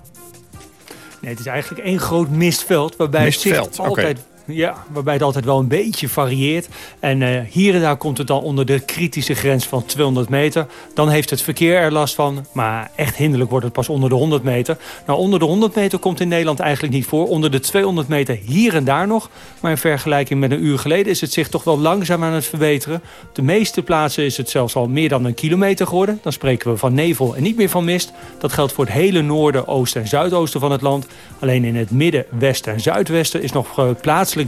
Nee, het is eigenlijk één groot mistveld waarbij Mistveld, het zicht altijd ja, waarbij het altijd wel een beetje varieert. En uh, hier en daar komt het dan onder de kritische grens van 200 meter. Dan heeft het verkeer er last van. Maar echt hinderlijk wordt het pas onder de 100 meter. Nou, onder de 100 meter komt in Nederland eigenlijk niet voor. Onder de 200 meter hier en daar nog. Maar in vergelijking met een uur geleden is het zich toch wel langzaam aan het verbeteren. Op de meeste plaatsen is het zelfs al meer dan een kilometer geworden. Dan spreken we van nevel en niet meer van mist. Dat geldt voor het hele noorden, oosten en zuidoosten van het land. Alleen in het midden, westen en zuidwesten is nog uh,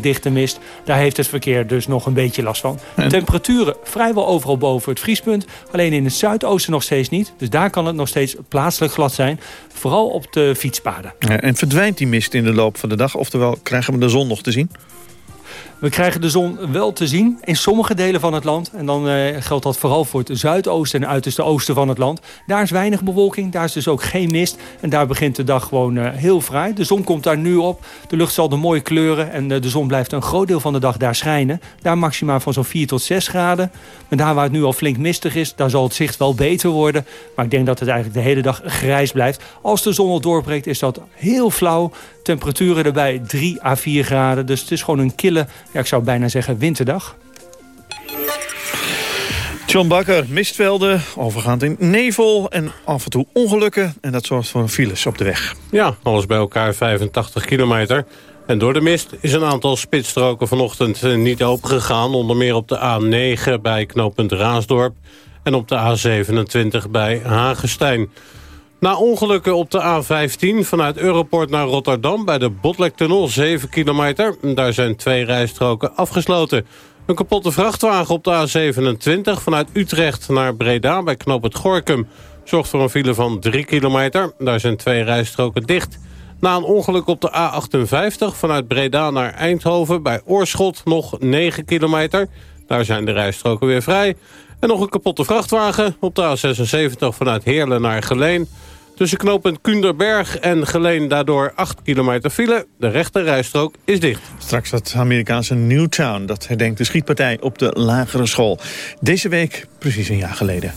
dichte mist. Daar heeft het verkeer dus nog een beetje last van. Temperaturen vrijwel overal boven het vriespunt. Alleen in het zuidoosten nog steeds niet. Dus daar kan het nog steeds plaatselijk glad zijn. Vooral op de fietspaden. Ja, en verdwijnt die mist in de loop van de dag? Oftewel, krijgen we de zon nog te zien? We krijgen de zon wel te zien in sommige delen van het land. En dan uh, geldt dat vooral voor het zuidoosten en uiterste oosten van het land. Daar is weinig bewolking, daar is dus ook geen mist. En daar begint de dag gewoon uh, heel vrij. De zon komt daar nu op, de lucht zal de mooie kleuren... en uh, de zon blijft een groot deel van de dag daar schijnen. Daar maximaal van zo'n 4 tot 6 graden. Maar daar waar het nu al flink mistig is, daar zal het zicht wel beter worden. Maar ik denk dat het eigenlijk de hele dag grijs blijft. Als de zon al doorbreekt is dat heel flauw. Temperaturen erbij 3 à 4 graden. Dus het is gewoon een kille, ja, ik zou bijna zeggen, winterdag. John Bakker, mistvelden, overgaand in nevel en af en toe ongelukken. En dat zorgt voor files op de weg. Ja, alles bij elkaar 85 kilometer. En door de mist is een aantal spitsstroken vanochtend eh, niet opengegaan. Onder meer op de A9 bij knooppunt Raasdorp. En op de A27 bij Hagestein. Na ongelukken op de A15 vanuit Europort naar Rotterdam... bij de Botlektunnel, 7 kilometer. Daar zijn twee rijstroken afgesloten. Een kapotte vrachtwagen op de A27 vanuit Utrecht naar Breda... bij Knoop het Gorkum zorgt voor een file van 3 kilometer. Daar zijn twee rijstroken dicht. Na een ongeluk op de A58 vanuit Breda naar Eindhoven... bij Oorschot nog 9 kilometer. Daar zijn de rijstroken weer vrij. En nog een kapotte vrachtwagen op de A76 vanuit Heerlen naar Geleen... Tussen knooppunt Kunderberg en Geleen daardoor 8 kilometer file. De rechte rijstrook is dicht. Straks het Amerikaanse Newtown. Dat herdenkt de schietpartij op de lagere school. Deze week precies een jaar geleden.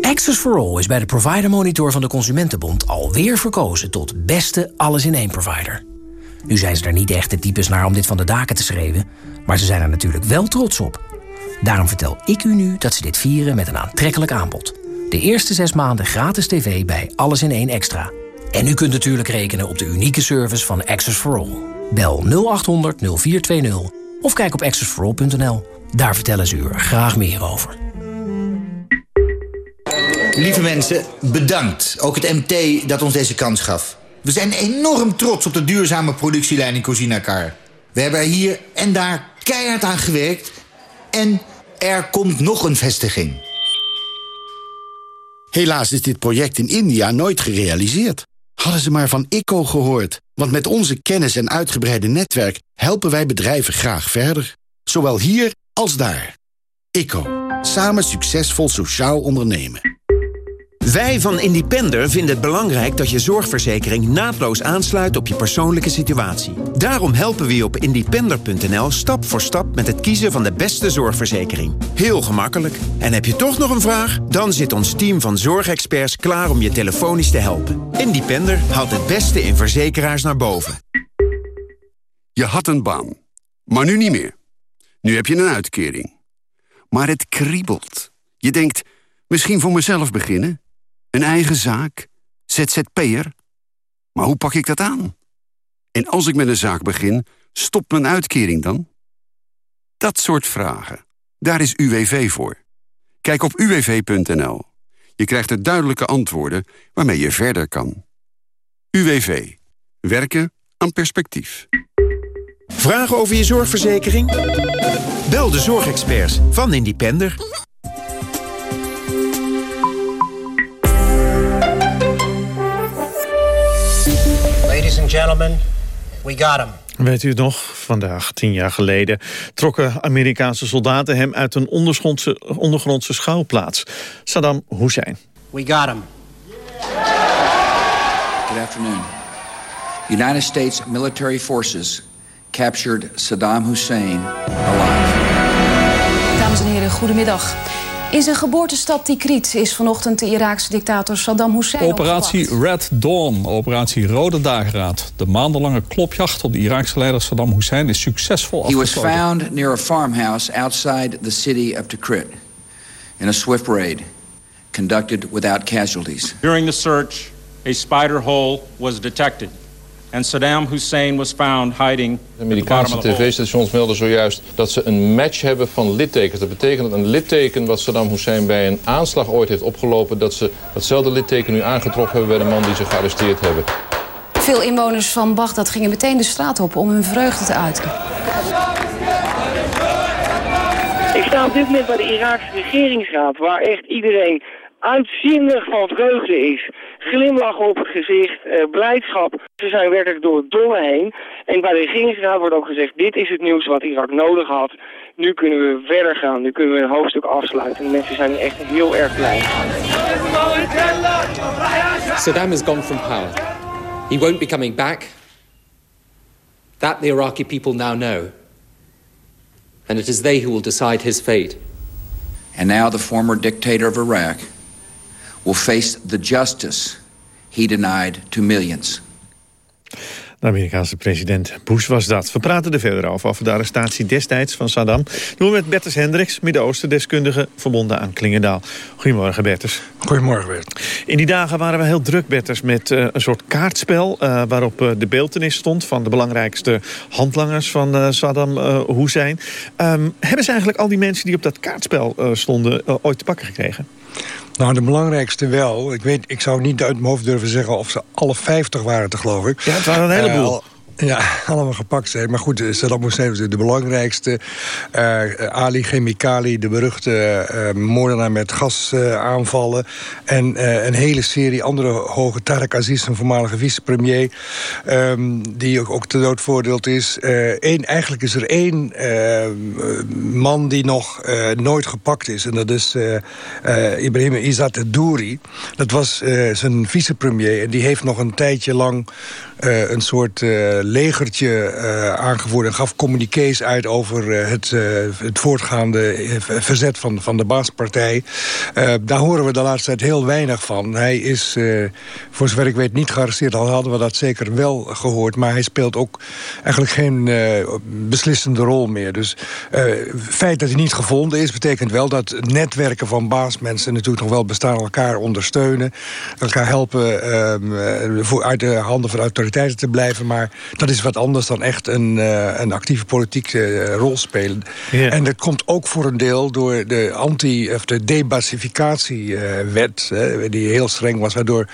Access for All is bij de Provider Monitor van de Consumentenbond alweer verkozen tot beste alles-in-één provider. Nu zijn ze er niet echt de types naar om dit van de daken te schreeuwen, maar ze zijn er natuurlijk wel trots op. Daarom vertel ik u nu dat ze dit vieren met een aantrekkelijk aanbod. De eerste zes maanden gratis tv bij Alles in één Extra. En u kunt natuurlijk rekenen op de unieke service van Access for All. Bel 0800 0420 of kijk op accessforall.nl. Daar vertellen ze u er graag meer over. Lieve mensen, bedankt. Ook het MT dat ons deze kans gaf. We zijn enorm trots op de duurzame productielijn in Cosina Car. We hebben er hier en daar keihard aan gewerkt... en er komt nog een vestiging. Helaas is dit project in India nooit gerealiseerd. Hadden ze maar van ICO gehoord. Want met onze kennis en uitgebreide netwerk... helpen wij bedrijven graag verder. Zowel hier als daar. ICO. Samen succesvol sociaal ondernemen. Wij van Independer vinden het belangrijk dat je zorgverzekering naadloos aansluit op je persoonlijke situatie. Daarom helpen we je op independer.nl stap voor stap met het kiezen van de beste zorgverzekering. Heel gemakkelijk. En heb je toch nog een vraag? Dan zit ons team van zorgexperts klaar om je telefonisch te helpen. Independer haalt het beste in verzekeraars naar boven. Je had een baan, maar nu niet meer. Nu heb je een uitkering. Maar het kriebelt. Je denkt, misschien voor mezelf beginnen? Een eigen zaak? ZZP'er? Maar hoe pak ik dat aan? En als ik met een zaak begin, stopt mijn uitkering dan? Dat soort vragen. Daar is UWV voor. Kijk op uwv.nl. Je krijgt er duidelijke antwoorden waarmee je verder kan. UWV. Werken aan perspectief. Vragen over je zorgverzekering? Bel de zorgexperts van Independer. Gentlemen, we got him. Weet u het nog? Vandaag, tien jaar geleden, trokken Amerikaanse soldaten hem uit een ondergrondse, ondergrondse schouwplaats. Saddam Hussein. We got him. Good afternoon. United States military forces captured Saddam Hussein alive. Dames en heren, goedemiddag. In zijn geboortestad Tikrit is vanochtend de Iraakse dictator Saddam Hussein Operatie Red Dawn, operatie Rode Dageraad. De maandenlange klopjacht op de Iraakse leider Saddam Hussein is succesvol He was afgesloten. found near a farmhouse outside the city of Tikrit in a swift raid conducted without casualties. During the search, a spider hole was detected. And Saddam Hussein was found hiding De Amerikaanse tv-stations melden zojuist dat ze een match hebben van littekens. Dat betekent dat een litteken wat Saddam Hussein bij een aanslag ooit heeft opgelopen... dat ze datzelfde litteken nu aangetroffen hebben bij de man die ze gearresteerd hebben. Veel inwoners van Bagdad gingen meteen de straat op om hun vreugde te uiten. Ik sta op dit moment bij de Iraakse regeringsraad, waar echt iedereen uitzinnig van vreugde is. glimlach op het gezicht, blijdschap. Ze zijn werkelijk door het dolle heen. En bij de regeringsraad wordt ook gezegd, dit is het nieuws wat Irak nodig had. Nu kunnen we verder gaan, nu kunnen we een hoofdstuk afsluiten. En de mensen zijn echt heel erg blij. Saddam has gone from power. He won't be coming back. That the Iraqi people now know. And it is they who will decide his fate. And now the former dictator of Iraq will face the justice he denied to millions. De Amerikaanse president Bush was dat. We praten er verder over, over de arrestatie destijds van Saddam. Doen we met Bertus Hendricks, Midden-Oosten-deskundige... verbonden aan Klingendaal. Goedemorgen, Bertus. Goedemorgen, Bert. In die dagen waren we heel druk, Bertus, met uh, een soort kaartspel... Uh, waarop uh, de beeltenis stond van de belangrijkste handlangers van Saddam Hussein. Um, hebben ze eigenlijk al die mensen die op dat kaartspel stonden... ooit te pakken gekregen? Nou, de belangrijkste wel. Ik, weet, ik zou niet uit mijn hoofd durven zeggen of ze alle 50 waren, te geloof ik. Ja, het waren een heleboel. Ja, allemaal gepakt zijn. Maar goed, Saddam Hussein was de belangrijkste. Uh, Ali Chemikali, de beruchte moordenaar met gasaanvallen. En een hele serie andere hoge... Tarek Aziz, een voormalige vicepremier... Um, die ook, te dood voordeeld is. Eén, eigenlijk is er één man die nog nooit gepakt is. En dat is Ibrahim Izzat Douri. Dat was zijn vicepremier. En die heeft nog een tijdje lang... een soort legertje uh, aangevoerd... en gaf communiqués uit over uh, het, uh, het voortgaande verzet van, van de baaspartij. daar horen we de laatste tijd heel weinig van. Hij is, voor zover ik weet, niet gearresteerd. Al hadden we dat zeker wel gehoord. Maar hij speelt ook eigenlijk geen beslissende rol meer. Dus het feit dat hij niet gevonden is... betekent wel dat netwerken van baasmensen... natuurlijk nog wel bestaan, elkaar ondersteunen. Elkaar helpen ehm, uit de handen van autoriteiten te blijven. Maar dat is wat anders dan echt een, uh, een actieve politieke uh, rol spelen. Ja. En dat komt ook voor een deel door de anti- of de debassificatiewet, uh, die heel streng was, waardoor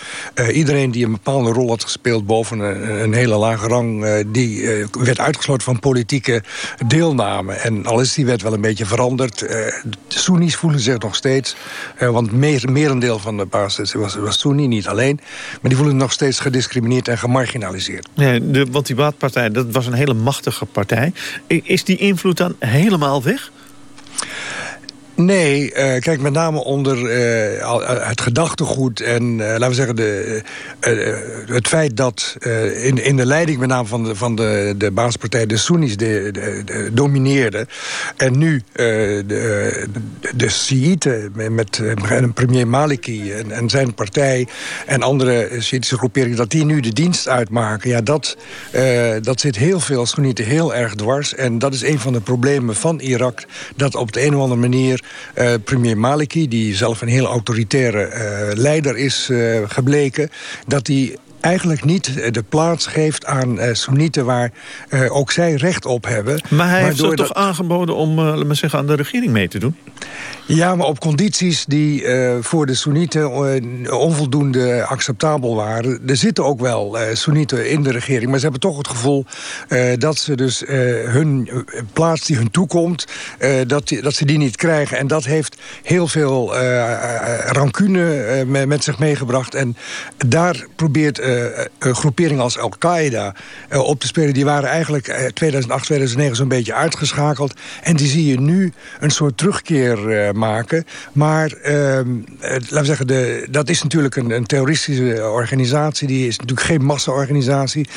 iedereen die een bepaalde rol had gespeeld boven een, een hele lage rang, die werd uitgesloten van politieke deelname. En al is die wet wel een beetje veranderd, de Soenies voelen zich nog steeds, want meer, merendeel van de basis was, was Soeni, niet alleen, maar die voelen nog steeds gediscrimineerd en gemarginaliseerd. Ja, de, want die Partij, dat was een hele machtige partij. Is die invloed dan helemaal weg? Nee, uh, kijk, met name onder uh, het gedachtegoed en, laten we zeggen, de, het feit dat in, in de leiding met name van de, van de, de baaspartij de Soenies de, de, de domineerden. En nu de, de Shiiten met, met premier Maliki en, en, zijn partij en andere Shiïtische groeperingen, dat die nu de dienst uitmaken. Ja, dat, dat zit heel veel Soenieten heel erg dwars. En dat is een van de problemen van Irak, dat op de een of andere manier uh, premier Maliki, die zelf een heel autoritaire uh, leider is uh, gebleken... dat hij eigenlijk niet de plaats geeft aan uh, Soenieten... waar uh, ook zij recht op hebben. Maar hij heeft zich toch aangeboden om uh, me zeggen, aan de regering mee te doen? Ja, maar op condities die uh, voor de Soenieten onvoldoende acceptabel waren. Er zitten ook wel Soenieten in de regering... maar ze hebben toch het gevoel dat ze dus hun plaats die hun toekomt... dat, die, dat ze die niet krijgen. En dat heeft heel veel rancune met zich meegebracht. En daar probeert uh, groeperingen als Al-Qaeda uh, op te spelen... die waren eigenlijk uh, 2008, 2009 zo'n beetje uitgeschakeld. En die zie je nu een soort terugkeer maken. Maar ehm, laten we zeggen, de, dat is natuurlijk een, een terroristische organisatie. Die is natuurlijk geen massa-organisatie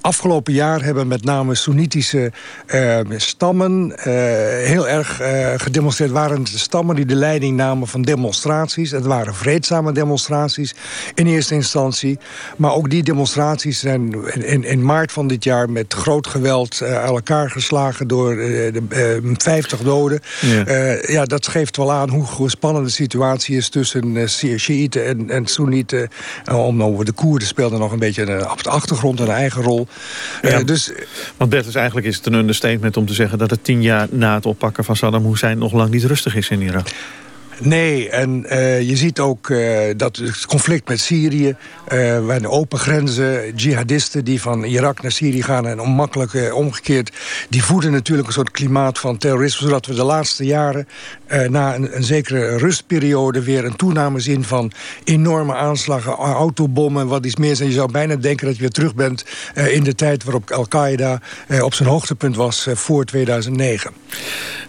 afgelopen jaar hebben met name Soenitische uh, stammen uh, heel erg uh, gedemonstreerd. waren de stammen die de leiding namen van demonstraties. Het waren vreedzame demonstraties in eerste instantie. Maar ook die demonstraties zijn in, in maart van dit jaar... met groot geweld aan elkaar geslagen door de, 50 doden. Ja. ja, dat geeft wel aan hoe spannend de situatie is... tussen uh, Shiiten en, en Soenieten. om over de Koerden speelden nog een beetje op de achtergrond een eigen rol. Ja, uh, dus, want Bertus, eigenlijk is het een understatement om te zeggen... dat het tien jaar na het oppakken van Saddam Hussein... nog lang niet rustig is in Irak. Nee, en uh, je ziet ook uh, dat het conflict met Syrië... Uh, waar de open grenzen, jihadisten die van Irak naar Syrië gaan... en onmakkelijk omgekeerd, die voeden natuurlijk een soort klimaat van terrorisme... zodat we de laatste jaren na een, een, zekere rustperiode... weer een toename zien van enorme aanslagen, autobommen... wat iets meer. En je zou bijna denken dat je weer terug bent in de tijd... waarop Al-Qaeda op zijn hoogtepunt was voor 2009.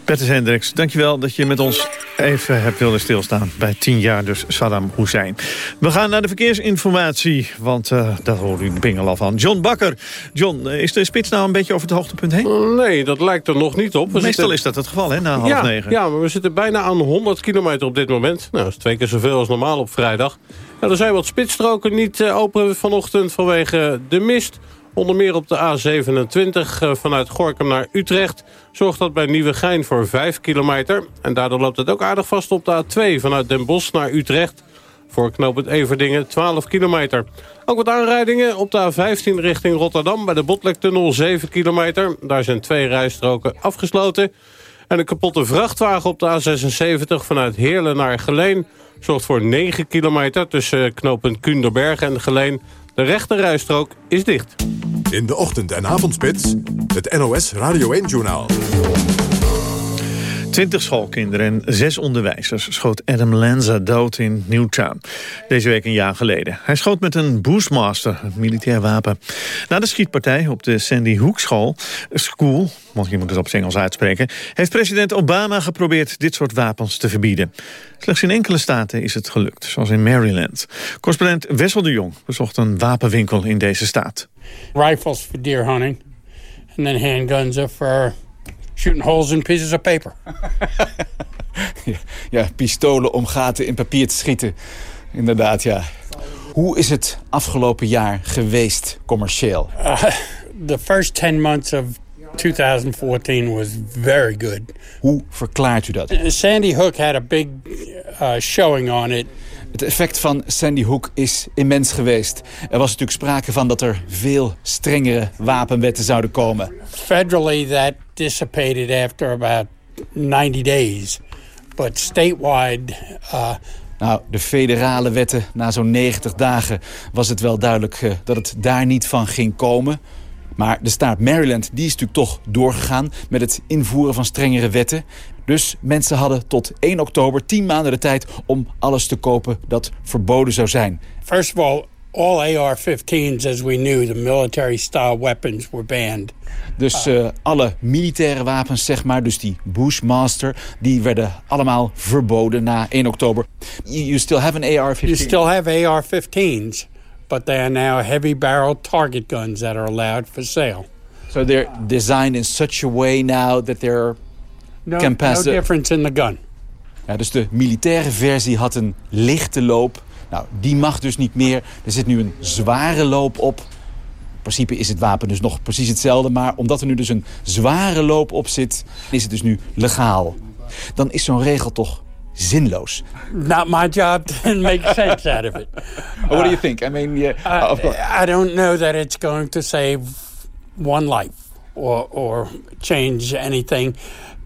Peter Hendricks, dankjewel dat je met ons even hebt willen stilstaan. Bij tien jaar dus Saddam Hussein. We gaan naar de verkeersinformatie, want uh, daar hoort u Bingel al van. John Bakker. John, eh, is de spits nou een beetje over het hoogtepunt heen? Nee, dat lijkt er nog niet op. We Meestal is dat het geval, hè, na half ja, negen. Ja, maar we zitten bijna aan 100 kilometer op dit moment. Nou, dat is twee keer zoveel als normaal op vrijdag. Nou, er zijn wat spitsstroken niet uh, open vanochtend vanwege de mist... Onder meer op de A27 eh, vanuit Gorkum naar Utrecht... zorgt dat bij Nieuwegein voor 5 kilometer. En daardoor loopt het ook aardig vast op de A2 vanuit Den Bosch naar Utrecht... voor knooppunt Everdingen 12 kilometer. Ook wat aanrijdingen op de A15 richting Rotterdam... bij de Botlektunnel 7 kilometer. Daar zijn twee rijstroken afgesloten. En een kapotte vrachtwagen op de A76 vanuit Heerlen naar Geleen... zorgt voor 9 kilometer tussen knooppunt Kunderberg en Geleen... De rechterrijstrook is dicht. In de ochtend- en avondspits, het NOS Radio 1-journaal. Twintig schoolkinderen en zes onderwijzers schoot Adam Lanza dood in Newtown. Deze week een jaar geleden. Hij schoot met een Boostmaster, een militair wapen. Na de schietpartij op de Sandy Hook School, School want je moet het op zijn Engels uitspreken... heeft president Obama geprobeerd dit soort wapens te verbieden. Slechts in enkele staten is het gelukt, zoals in Maryland. Correspondent Wessel de Jong bezocht een wapenwinkel in deze staat. Rifles for deer hunting. And then handguns for shooting holes in pieces of paper. ja, pistolen om gaten in papier te schieten. Inderdaad, ja. Hoe is het afgelopen jaar geweest commercieel? Uh, the first 10 months of 2014 was very good. Hoe verklaart u dat? Sandy Hook had a big uh, showing on it. Het effect van Sandy Hook is immens geweest. Er was natuurlijk sprake van dat er veel strengere wapenwetten zouden komen. Federally that dissipated after about 90 days. But statewide uh, nou, de federale wetten, na zo'n 90 dagen was het wel duidelijk uh, dat het daar niet van ging komen. Maar de staat Maryland die is natuurlijk toch doorgegaan met het invoeren van strengere wetten. Dus mensen hadden tot 1 oktober 10 maanden de tijd om alles te kopen dat verboden zou zijn. First of all, all AR-15s as we knew, the military style weapons were banned. Dus uh, alle militaire wapens, zeg maar, dus die Bushmaster... die werden allemaal verboden na 1 oktober. You, you still have an AR-15? You still have AR-15s but they are now heavy barrel target guns that are allowed for sale. So they're designed in such a way now that they're no, can pass no difference in the gun. Ja, dus de militaire versie had een lichte loop. Nou, die mag dus niet meer. Er zit nu een zware loop op. In principe is het wapen dus nog precies hetzelfde. Maar omdat er nu dus een zware loop op zit, is het dus nu legaal. Dan is zo'n regel toch zinloos. Not my job to make sense out of it. what do you think? I mean, yeah, uh, of course. I don't know that it's going to save one life or, or change anything.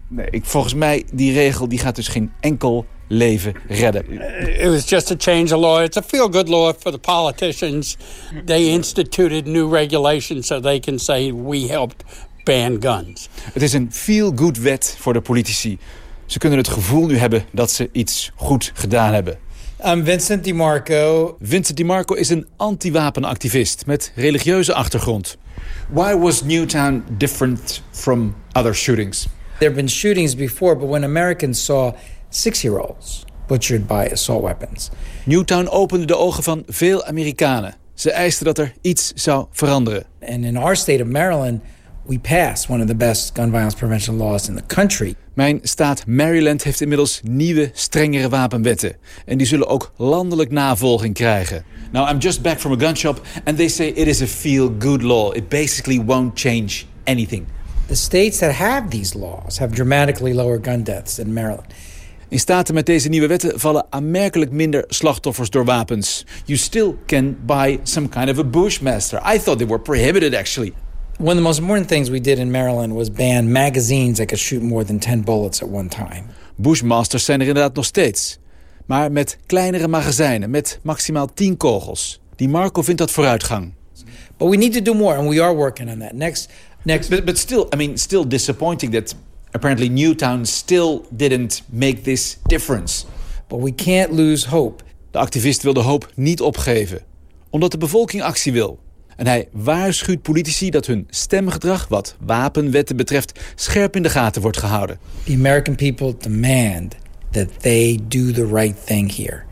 Nee, ik, volgens mij, die regel die gaat dus geen enkel leven redden. It was just a change of law. It's a feel-good law for the politicians. They instituted new regulations so they can say we helped ban guns. Het is een feel-good wet voor de politici. Ze kunnen het gevoel nu hebben dat ze iets goed gedaan hebben. I'm Vincent DiMarco. Vincent DiMarco is een anti-wapenactivist met religieuze achtergrond. Why was Newtown different from other shootings? There have been shootings before, but when Americans saw six-year-olds butchered by assault weapons. Newtown opende de ogen van veel Amerikanen. Ze eisten dat er iets zou veranderen. And in our state of Maryland, we passed one of the best gun violence prevention laws in the country. Mijn staat Maryland heeft inmiddels nieuwe, strengere wapenwetten. En die zullen ook landelijk navolging krijgen. Now, I'm just back from a gun shop and they say it is a feel-good law. It basically won't change anything. The states that have these laws have dramatically lower gun deaths than Maryland. In staten met deze nieuwe wetten vallen aanmerkelijk minder slachtoffers door wapens. You still can buy some kind of a Bushmaster. I thought they were prohibited actually. One of the most important things we did in Maryland was ban magazines that could shoot more than 10 bullets at one time. Bushmasters zijn er inderdaad nog steeds. Maar met kleinere magazijnen, met maximaal 10 kogels. Die Marco vindt dat vooruitgang. But we need to do more, and we are working on that. Next, next. But, but still, I mean, still disappointing that apparently Newtown still didn't make this difference. But we can't lose hope. De activist wil de hoop niet opgeven, omdat de bevolking actie wil. En hij waarschuwt politici dat hun stemgedrag wat wapenwetten betreft scherp in de gaten wordt gehouden. The American people demand that they do the right thing here.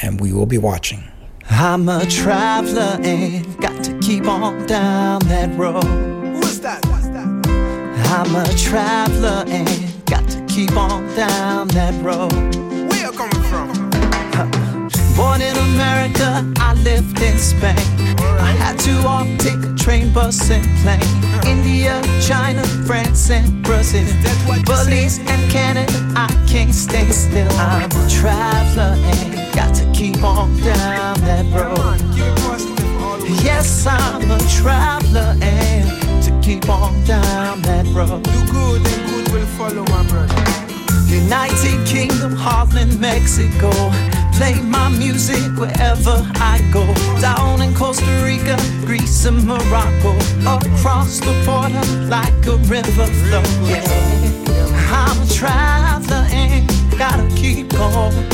And we will be watching. I'm a traveler and got to keep on down that road. That? I'm a traveler and got to keep on down that road. Where you coming from? Born in America, I lived in Spain. I had to walk, take a train, bus, and plane. India, China, France, and Brazil. Belize and Canada, I can't stay still. I'm a traveler and got to keep on down that road. Yes, I'm a traveler and keep on down that road. Do good and good will follow, my brother. United Kingdom, Holland, Mexico. Play my music wherever I go. Down in Costa Rica, Greece, and Morocco. Across the border like a river flow. Yeah, I'm a traveler and gotta keep going.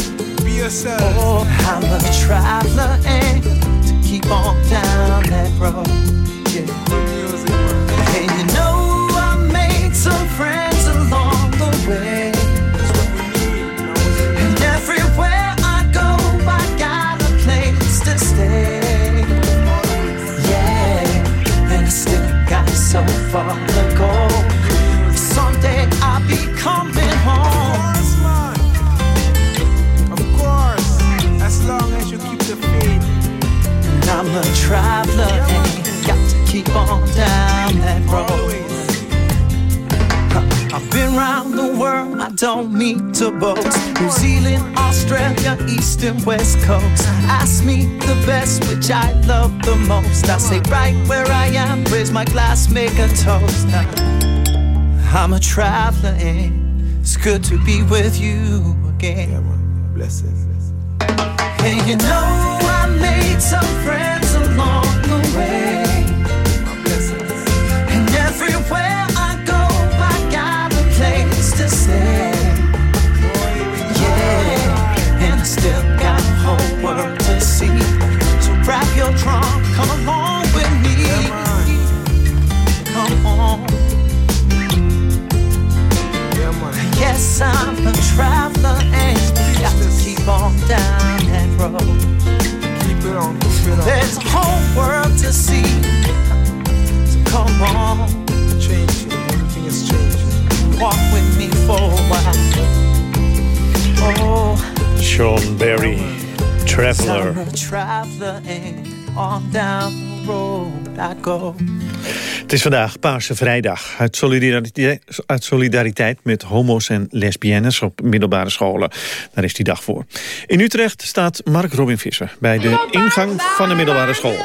Be yourself. Oh, I'm a traveler and to keep on down that road. friend. Right where I am, raise my glass, make a toast. I'm a traveler and it's good to be with you again. Yeah, man. Bless it. And you know I made some friends along the way. Down that road. Keep it on, keep it on. There's a whole world to see. So come on. Changing, everything is changing. Walk with me for a while. Oh, Sean Berry, I'm Traveler. a traveler and on down the road I go. Het is vandaag Paarse Vrijdag. Uit solidariteit, uit solidariteit met homo's en lesbiennes op middelbare scholen. Daar is die dag voor. In Utrecht staat Mark Robin Visser bij de ingang van de middelbare school.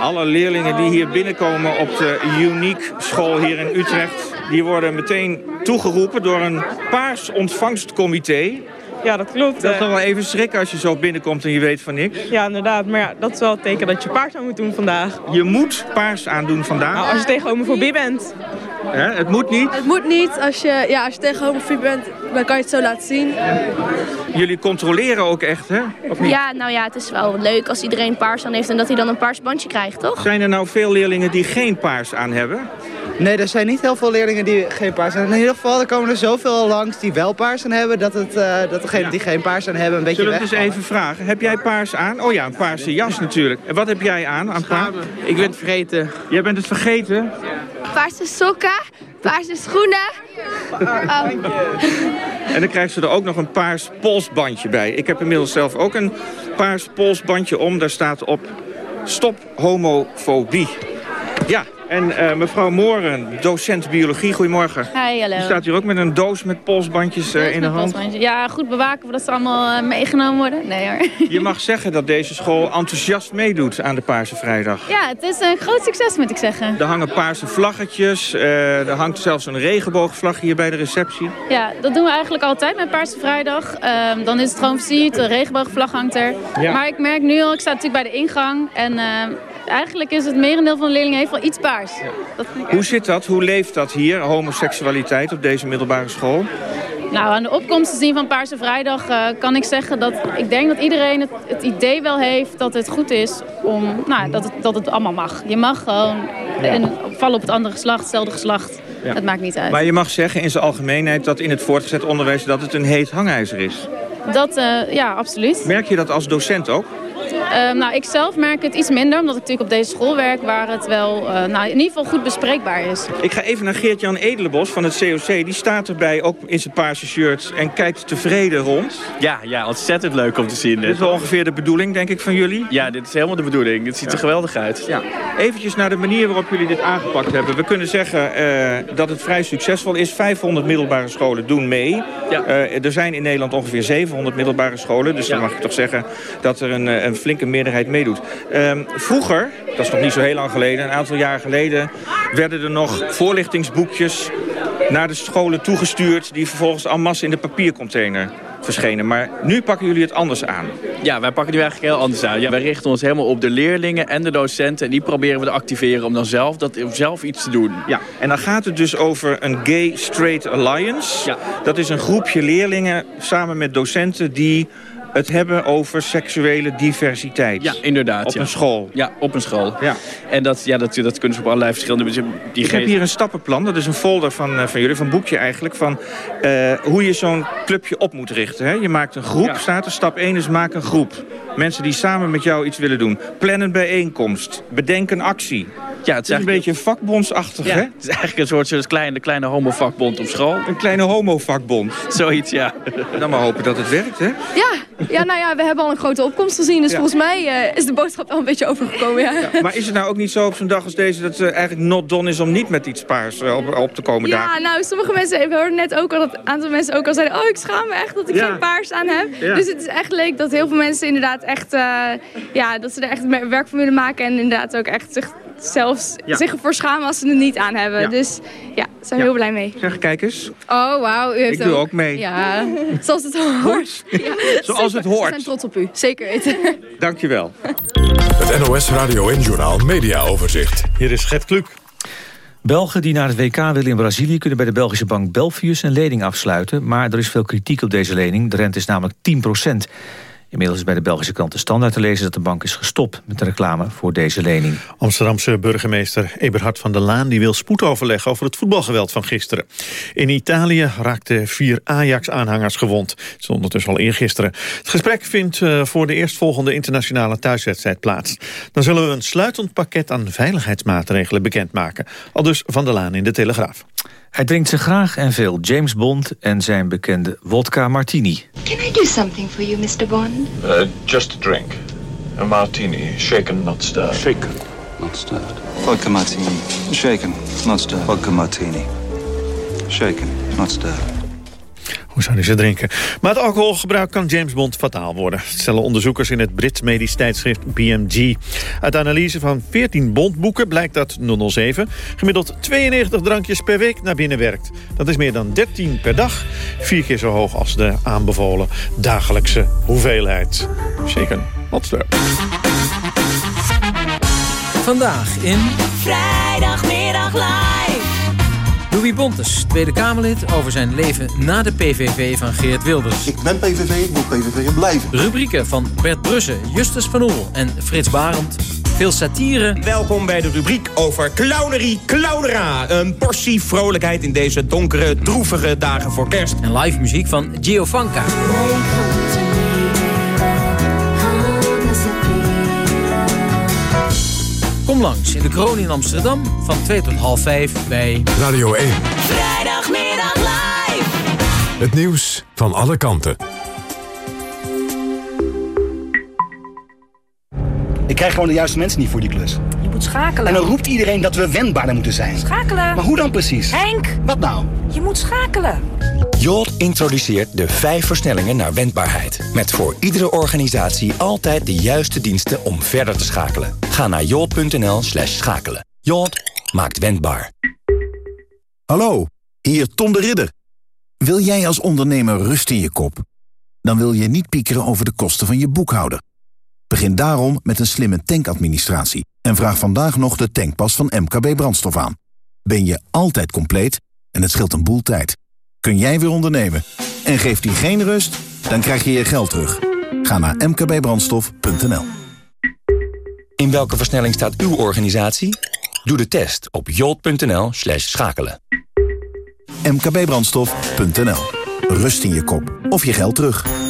Alle leerlingen die hier binnenkomen op de Unique school hier in Utrecht... die worden meteen toegeroepen door een paars ontvangstcomité. Ja, dat klopt. Dat is toch wel even schrikken als je zo binnenkomt en je weet van niks. Ja, inderdaad. Maar ja, dat is wel het teken dat je paard aan moet doen vandaag. Je moet paars aandoen vandaag. Nou, als je tegen homofobie bent. Hè, het moet niet. Het moet niet. Als je, ja, als je tegen homofobie bent, dan kan je het zo laten zien. Jullie controleren ook echt, hè? Of niet? Ja, nou ja, het is wel leuk als iedereen paars aan heeft en dat hij dan een paars bandje krijgt, toch? Zijn er nou veel leerlingen die geen paars aan hebben? Nee, er zijn niet heel veel leerlingen die geen paars aan hebben. In ieder geval, er komen er zoveel langs die wel paars aan hebben... dat, het, eh, dat degenen die geen paars aan hebben een beetje Zullen we het eens wegvallen. even vragen? Heb jij paars aan? Oh ja, een paarse jas natuurlijk. En wat heb jij aan aan paars? Ik ben het vergeten. Jij bent het vergeten? Paarse sokken, paarse schoenen. Oh. En dan krijgt ze er ook nog een paars polsbandje bij. Ik heb inmiddels zelf ook een paars polsbandje om. Daar staat op stop homofobie. Ja, En eh, mevrouw Mooren, docent biologie, goedemorgen. Hi, hallo. U staat hier ook met een doos met polsbandjes eh, in de hand. Ja, goed bewaken voordat ze allemaal eh, meegenomen worden. Nee hoor. Je mag zeggen dat deze school enthousiast meedoet aan de Paarse Vrijdag. Ja, het is een groot succes moet ik zeggen. Er hangen paarse vlaggetjes, er hangt zelfs een regenboogvlag hier bij de receptie. Ja, dat doen we eigenlijk altijd met Paarse Vrijdag. Ehm, dan is het gewoon versierd, de regenboogvlag hangt er. Ja. Maar ik merk nu al, ik sta natuurlijk bij de ingang. En ehm, eigenlijk is het merendeel van de leerlingen heeft wel iets paars. Dat Hoe zit dat? Hoe leeft dat hier, homoseksualiteit op deze middelbare school? Nou, aan de opkomst te zien van Paarse Vrijdag eh, kan ik zeggen dat ik denk dat iedereen het, het idee wel heeft dat het goed is om, nou, dat het, dat het allemaal mag. Je mag gewoon en vallen op het andere geslacht, hetzelfde geslacht. Ja. Het maakt niet uit. Maar je mag zeggen in zijn algemeenheid dat in het voortgezet onderwijs dat het een heet hangijzer is. Dat, eh, ja, absoluut. Merk je dat als docent ook? Ehm, nou, ik zelf merk het iets minder, omdat ik natuurlijk op deze school werk, waar het wel eh, nou, in ieder geval goed bespreekbaar is. Ik ga even naar Geert-Jan Edelenbos van het COC. Die staat erbij, ook in zijn paarse shirt, en kijkt tevreden rond. Ja, ja, ontzettend leuk om te zien. Dit is wel ongeveer de bedoeling, denk ik, van jullie. Ja, dit is helemaal de bedoeling. Het ziet er geweldig uit. Ja. Eventjes naar de manier waarop jullie dit aangepakt hebben. We kunnen zeggen eh, dat het vrij succesvol is. 500 middelbare scholen doen mee. Eh, er zijn in Nederland ongeveer 700 middelbare scholen. Dus dan mag ik toch zeggen dat er een, een flinke meerderheid meedoet. Ehm, vroeger, dat is nog niet zo heel lang geleden, een aantal jaar geleden... werden er nog voorlichtingsboekjes naar de scholen toegestuurd... die vervolgens en masse in de papiercontainer verschenen. Maar nu pakken jullie het anders aan. Ja, wij pakken nu eigenlijk heel anders aan. Ja, wij richten ons helemaal op de leerlingen en de docenten. En die proberen we te activeren om dan zelf, dat, zelf iets te doen. Ja, en dan gaat het dus over een Gay Straight Alliance. Ja. Dat is een groepje leerlingen samen met docenten die het hebben over seksuele diversiteit. Ja, inderdaad. Op ja. een school. Ja, op een school. Ja. En dat, ja, dat, dat kunnen ze op allerlei verschillende... Die Ik heb hier een stappenplan, dat is een folder van, eh, van jullie, van een boekje eigenlijk... van eh, hoe je zo'n clubje op moet richten. Hè? Je maakt een groep, staat er. Stap 1 is maak een groep. Mensen die samen met jou iets willen doen. Plan een bijeenkomst. Bedenk een actie. Ja, het is een beetje vakbondsachtig, Ja, hè? het is eigenlijk een soort, soort kleine, kleine homovakbond op school. Een kleine homovakbond. Zoiets, ja. Dan maar hopen dat het werkt, hè? Ja, ja, nou ja, we hebben al een grote opkomst gezien. Dus Ja. volgens mij eh, is de boodschap wel een beetje overgekomen. Ja, Ja, maar is het nou ook niet zo op zo'n dag als deze... dat het eigenlijk not done is om niet met iets paars eh, op, op te komen Ja, dagen? nou, sommige mensen, ik hoorde net ook al dat een aantal mensen ook al zeiden... oh, ik schaam me echt dat ik Ja. geen paars aan heb. Ja. Dus het is echt leuk dat heel veel mensen inderdaad echt... eh, ja, dat ze er echt werk van willen maken... en inderdaad ook echt zich, zelfs Ja. zich ervoor schamen als ze het niet aan hebben. Ja. Dus ja, daar zijn we Ja. heel blij mee. Zeg, kijk eens. Oh, wauw, u heeft Ik doe ook mee. Ja, zoals het hoort. Ja, Zoals het hoort. We zijn trots op u, zeker weten. Dankjewel. Het NOS Radio en Journaal Media Overzicht. Hier is Gert Kluk. Belgen die naar het WK willen in Brazilië... kunnen bij de Belgische bank Belfius een lening afsluiten. Maar er is veel kritiek op deze lening. De rente is namelijk 10 Inmiddels is bij de Belgische krant de Standaard te lezen... dat de bank is gestopt met de reclame voor deze lening. Amsterdamse burgemeester Eberhard van der Laan... die wil spoedoverleg over het voetbalgeweld van gisteren. In Italië raakten vier Ajax-aanhangers gewond. Het is ondertussen al eergisteren. Het gesprek vindt eh, voor de eerstvolgende internationale thuiswedstrijd plaats. Dan zullen we een sluitend pakket aan veiligheidsmaatregelen bekendmaken. Al dus van der Laan in de Telegraaf. Hij drinkt zich graag en veel James Bond en zijn bekende vodka martini. Can I do something for you, Mr. Bond? Uh, just a drink. A martini, shaken, not stirred. Shaken, not stirred. Vodka martini. Shaken, not stirred. Vodka martini. Shaken, not stirred. Hoe zou hij ze drinken? Maar het alcoholgebruik kan James Bond fataal worden. Dat stellen onderzoekers in het Brits medisch tijdschrift BMG. Uit analyse van 14 Bondboeken blijkt dat 007 gemiddeld 92 drankjes per week naar binnen werkt. Dat is meer dan 13 per dag. Vier keer zo hoog als de aanbevolen dagelijkse hoeveelheid. Shaken, not stirred. Vandaag in... Vrijdagmiddag live. Louis Bontes, Tweede Kamerlid, over zijn leven na de PVV van Geert Wilders. Ik ben PVV, ik moet PVV blijven. Rubrieken van Bert Brussen, Justus van Oel en Frits Barend. Veel satire. Welkom bij de rubriek over clownerie clownera. Een portie vrolijkheid in deze donkere, droevige dagen voor kerst. En live muziek van Giovanka. Kom langs in de kroon in Amsterdam van 2 tot half 5 bij Radio 1. Vrijdagmiddag live. Het nieuws van alle kanten. Ik krijg gewoon de juiste mensen niet voor die klus. Je Je moet schakelen. En dan roept iedereen dat we wendbaarder moeten zijn. Schakelen. Maar hoe dan precies? Henk! Wat nou? Je moet schakelen. Jolt introduceert de vijf versnellingen naar wendbaarheid. Met voor iedere organisatie altijd de juiste diensten om verder te schakelen. Ga naar jolt.nl slash schakelen. Jolt maakt wendbaar. Hallo, hier Tom de Ridder. Wil jij als ondernemer rust in je kop? Dan wil je niet piekeren over de kosten van je boekhouder. Begin daarom met een slimme tankadministratie en vraag vandaag nog de tankpas van MKB Brandstof aan. Ben je altijd compleet en het scheelt een boel tijd. Kun jij weer ondernemen en geeft die geen rust? Dan krijg je je geld terug. Ga naar mkbbrandstof.nl In welke versnelling staat uw organisatie? Doe de test op jolt.nl slash schakelen. mkbbrandstof.nl Rust in je kop of je geld terug.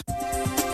News.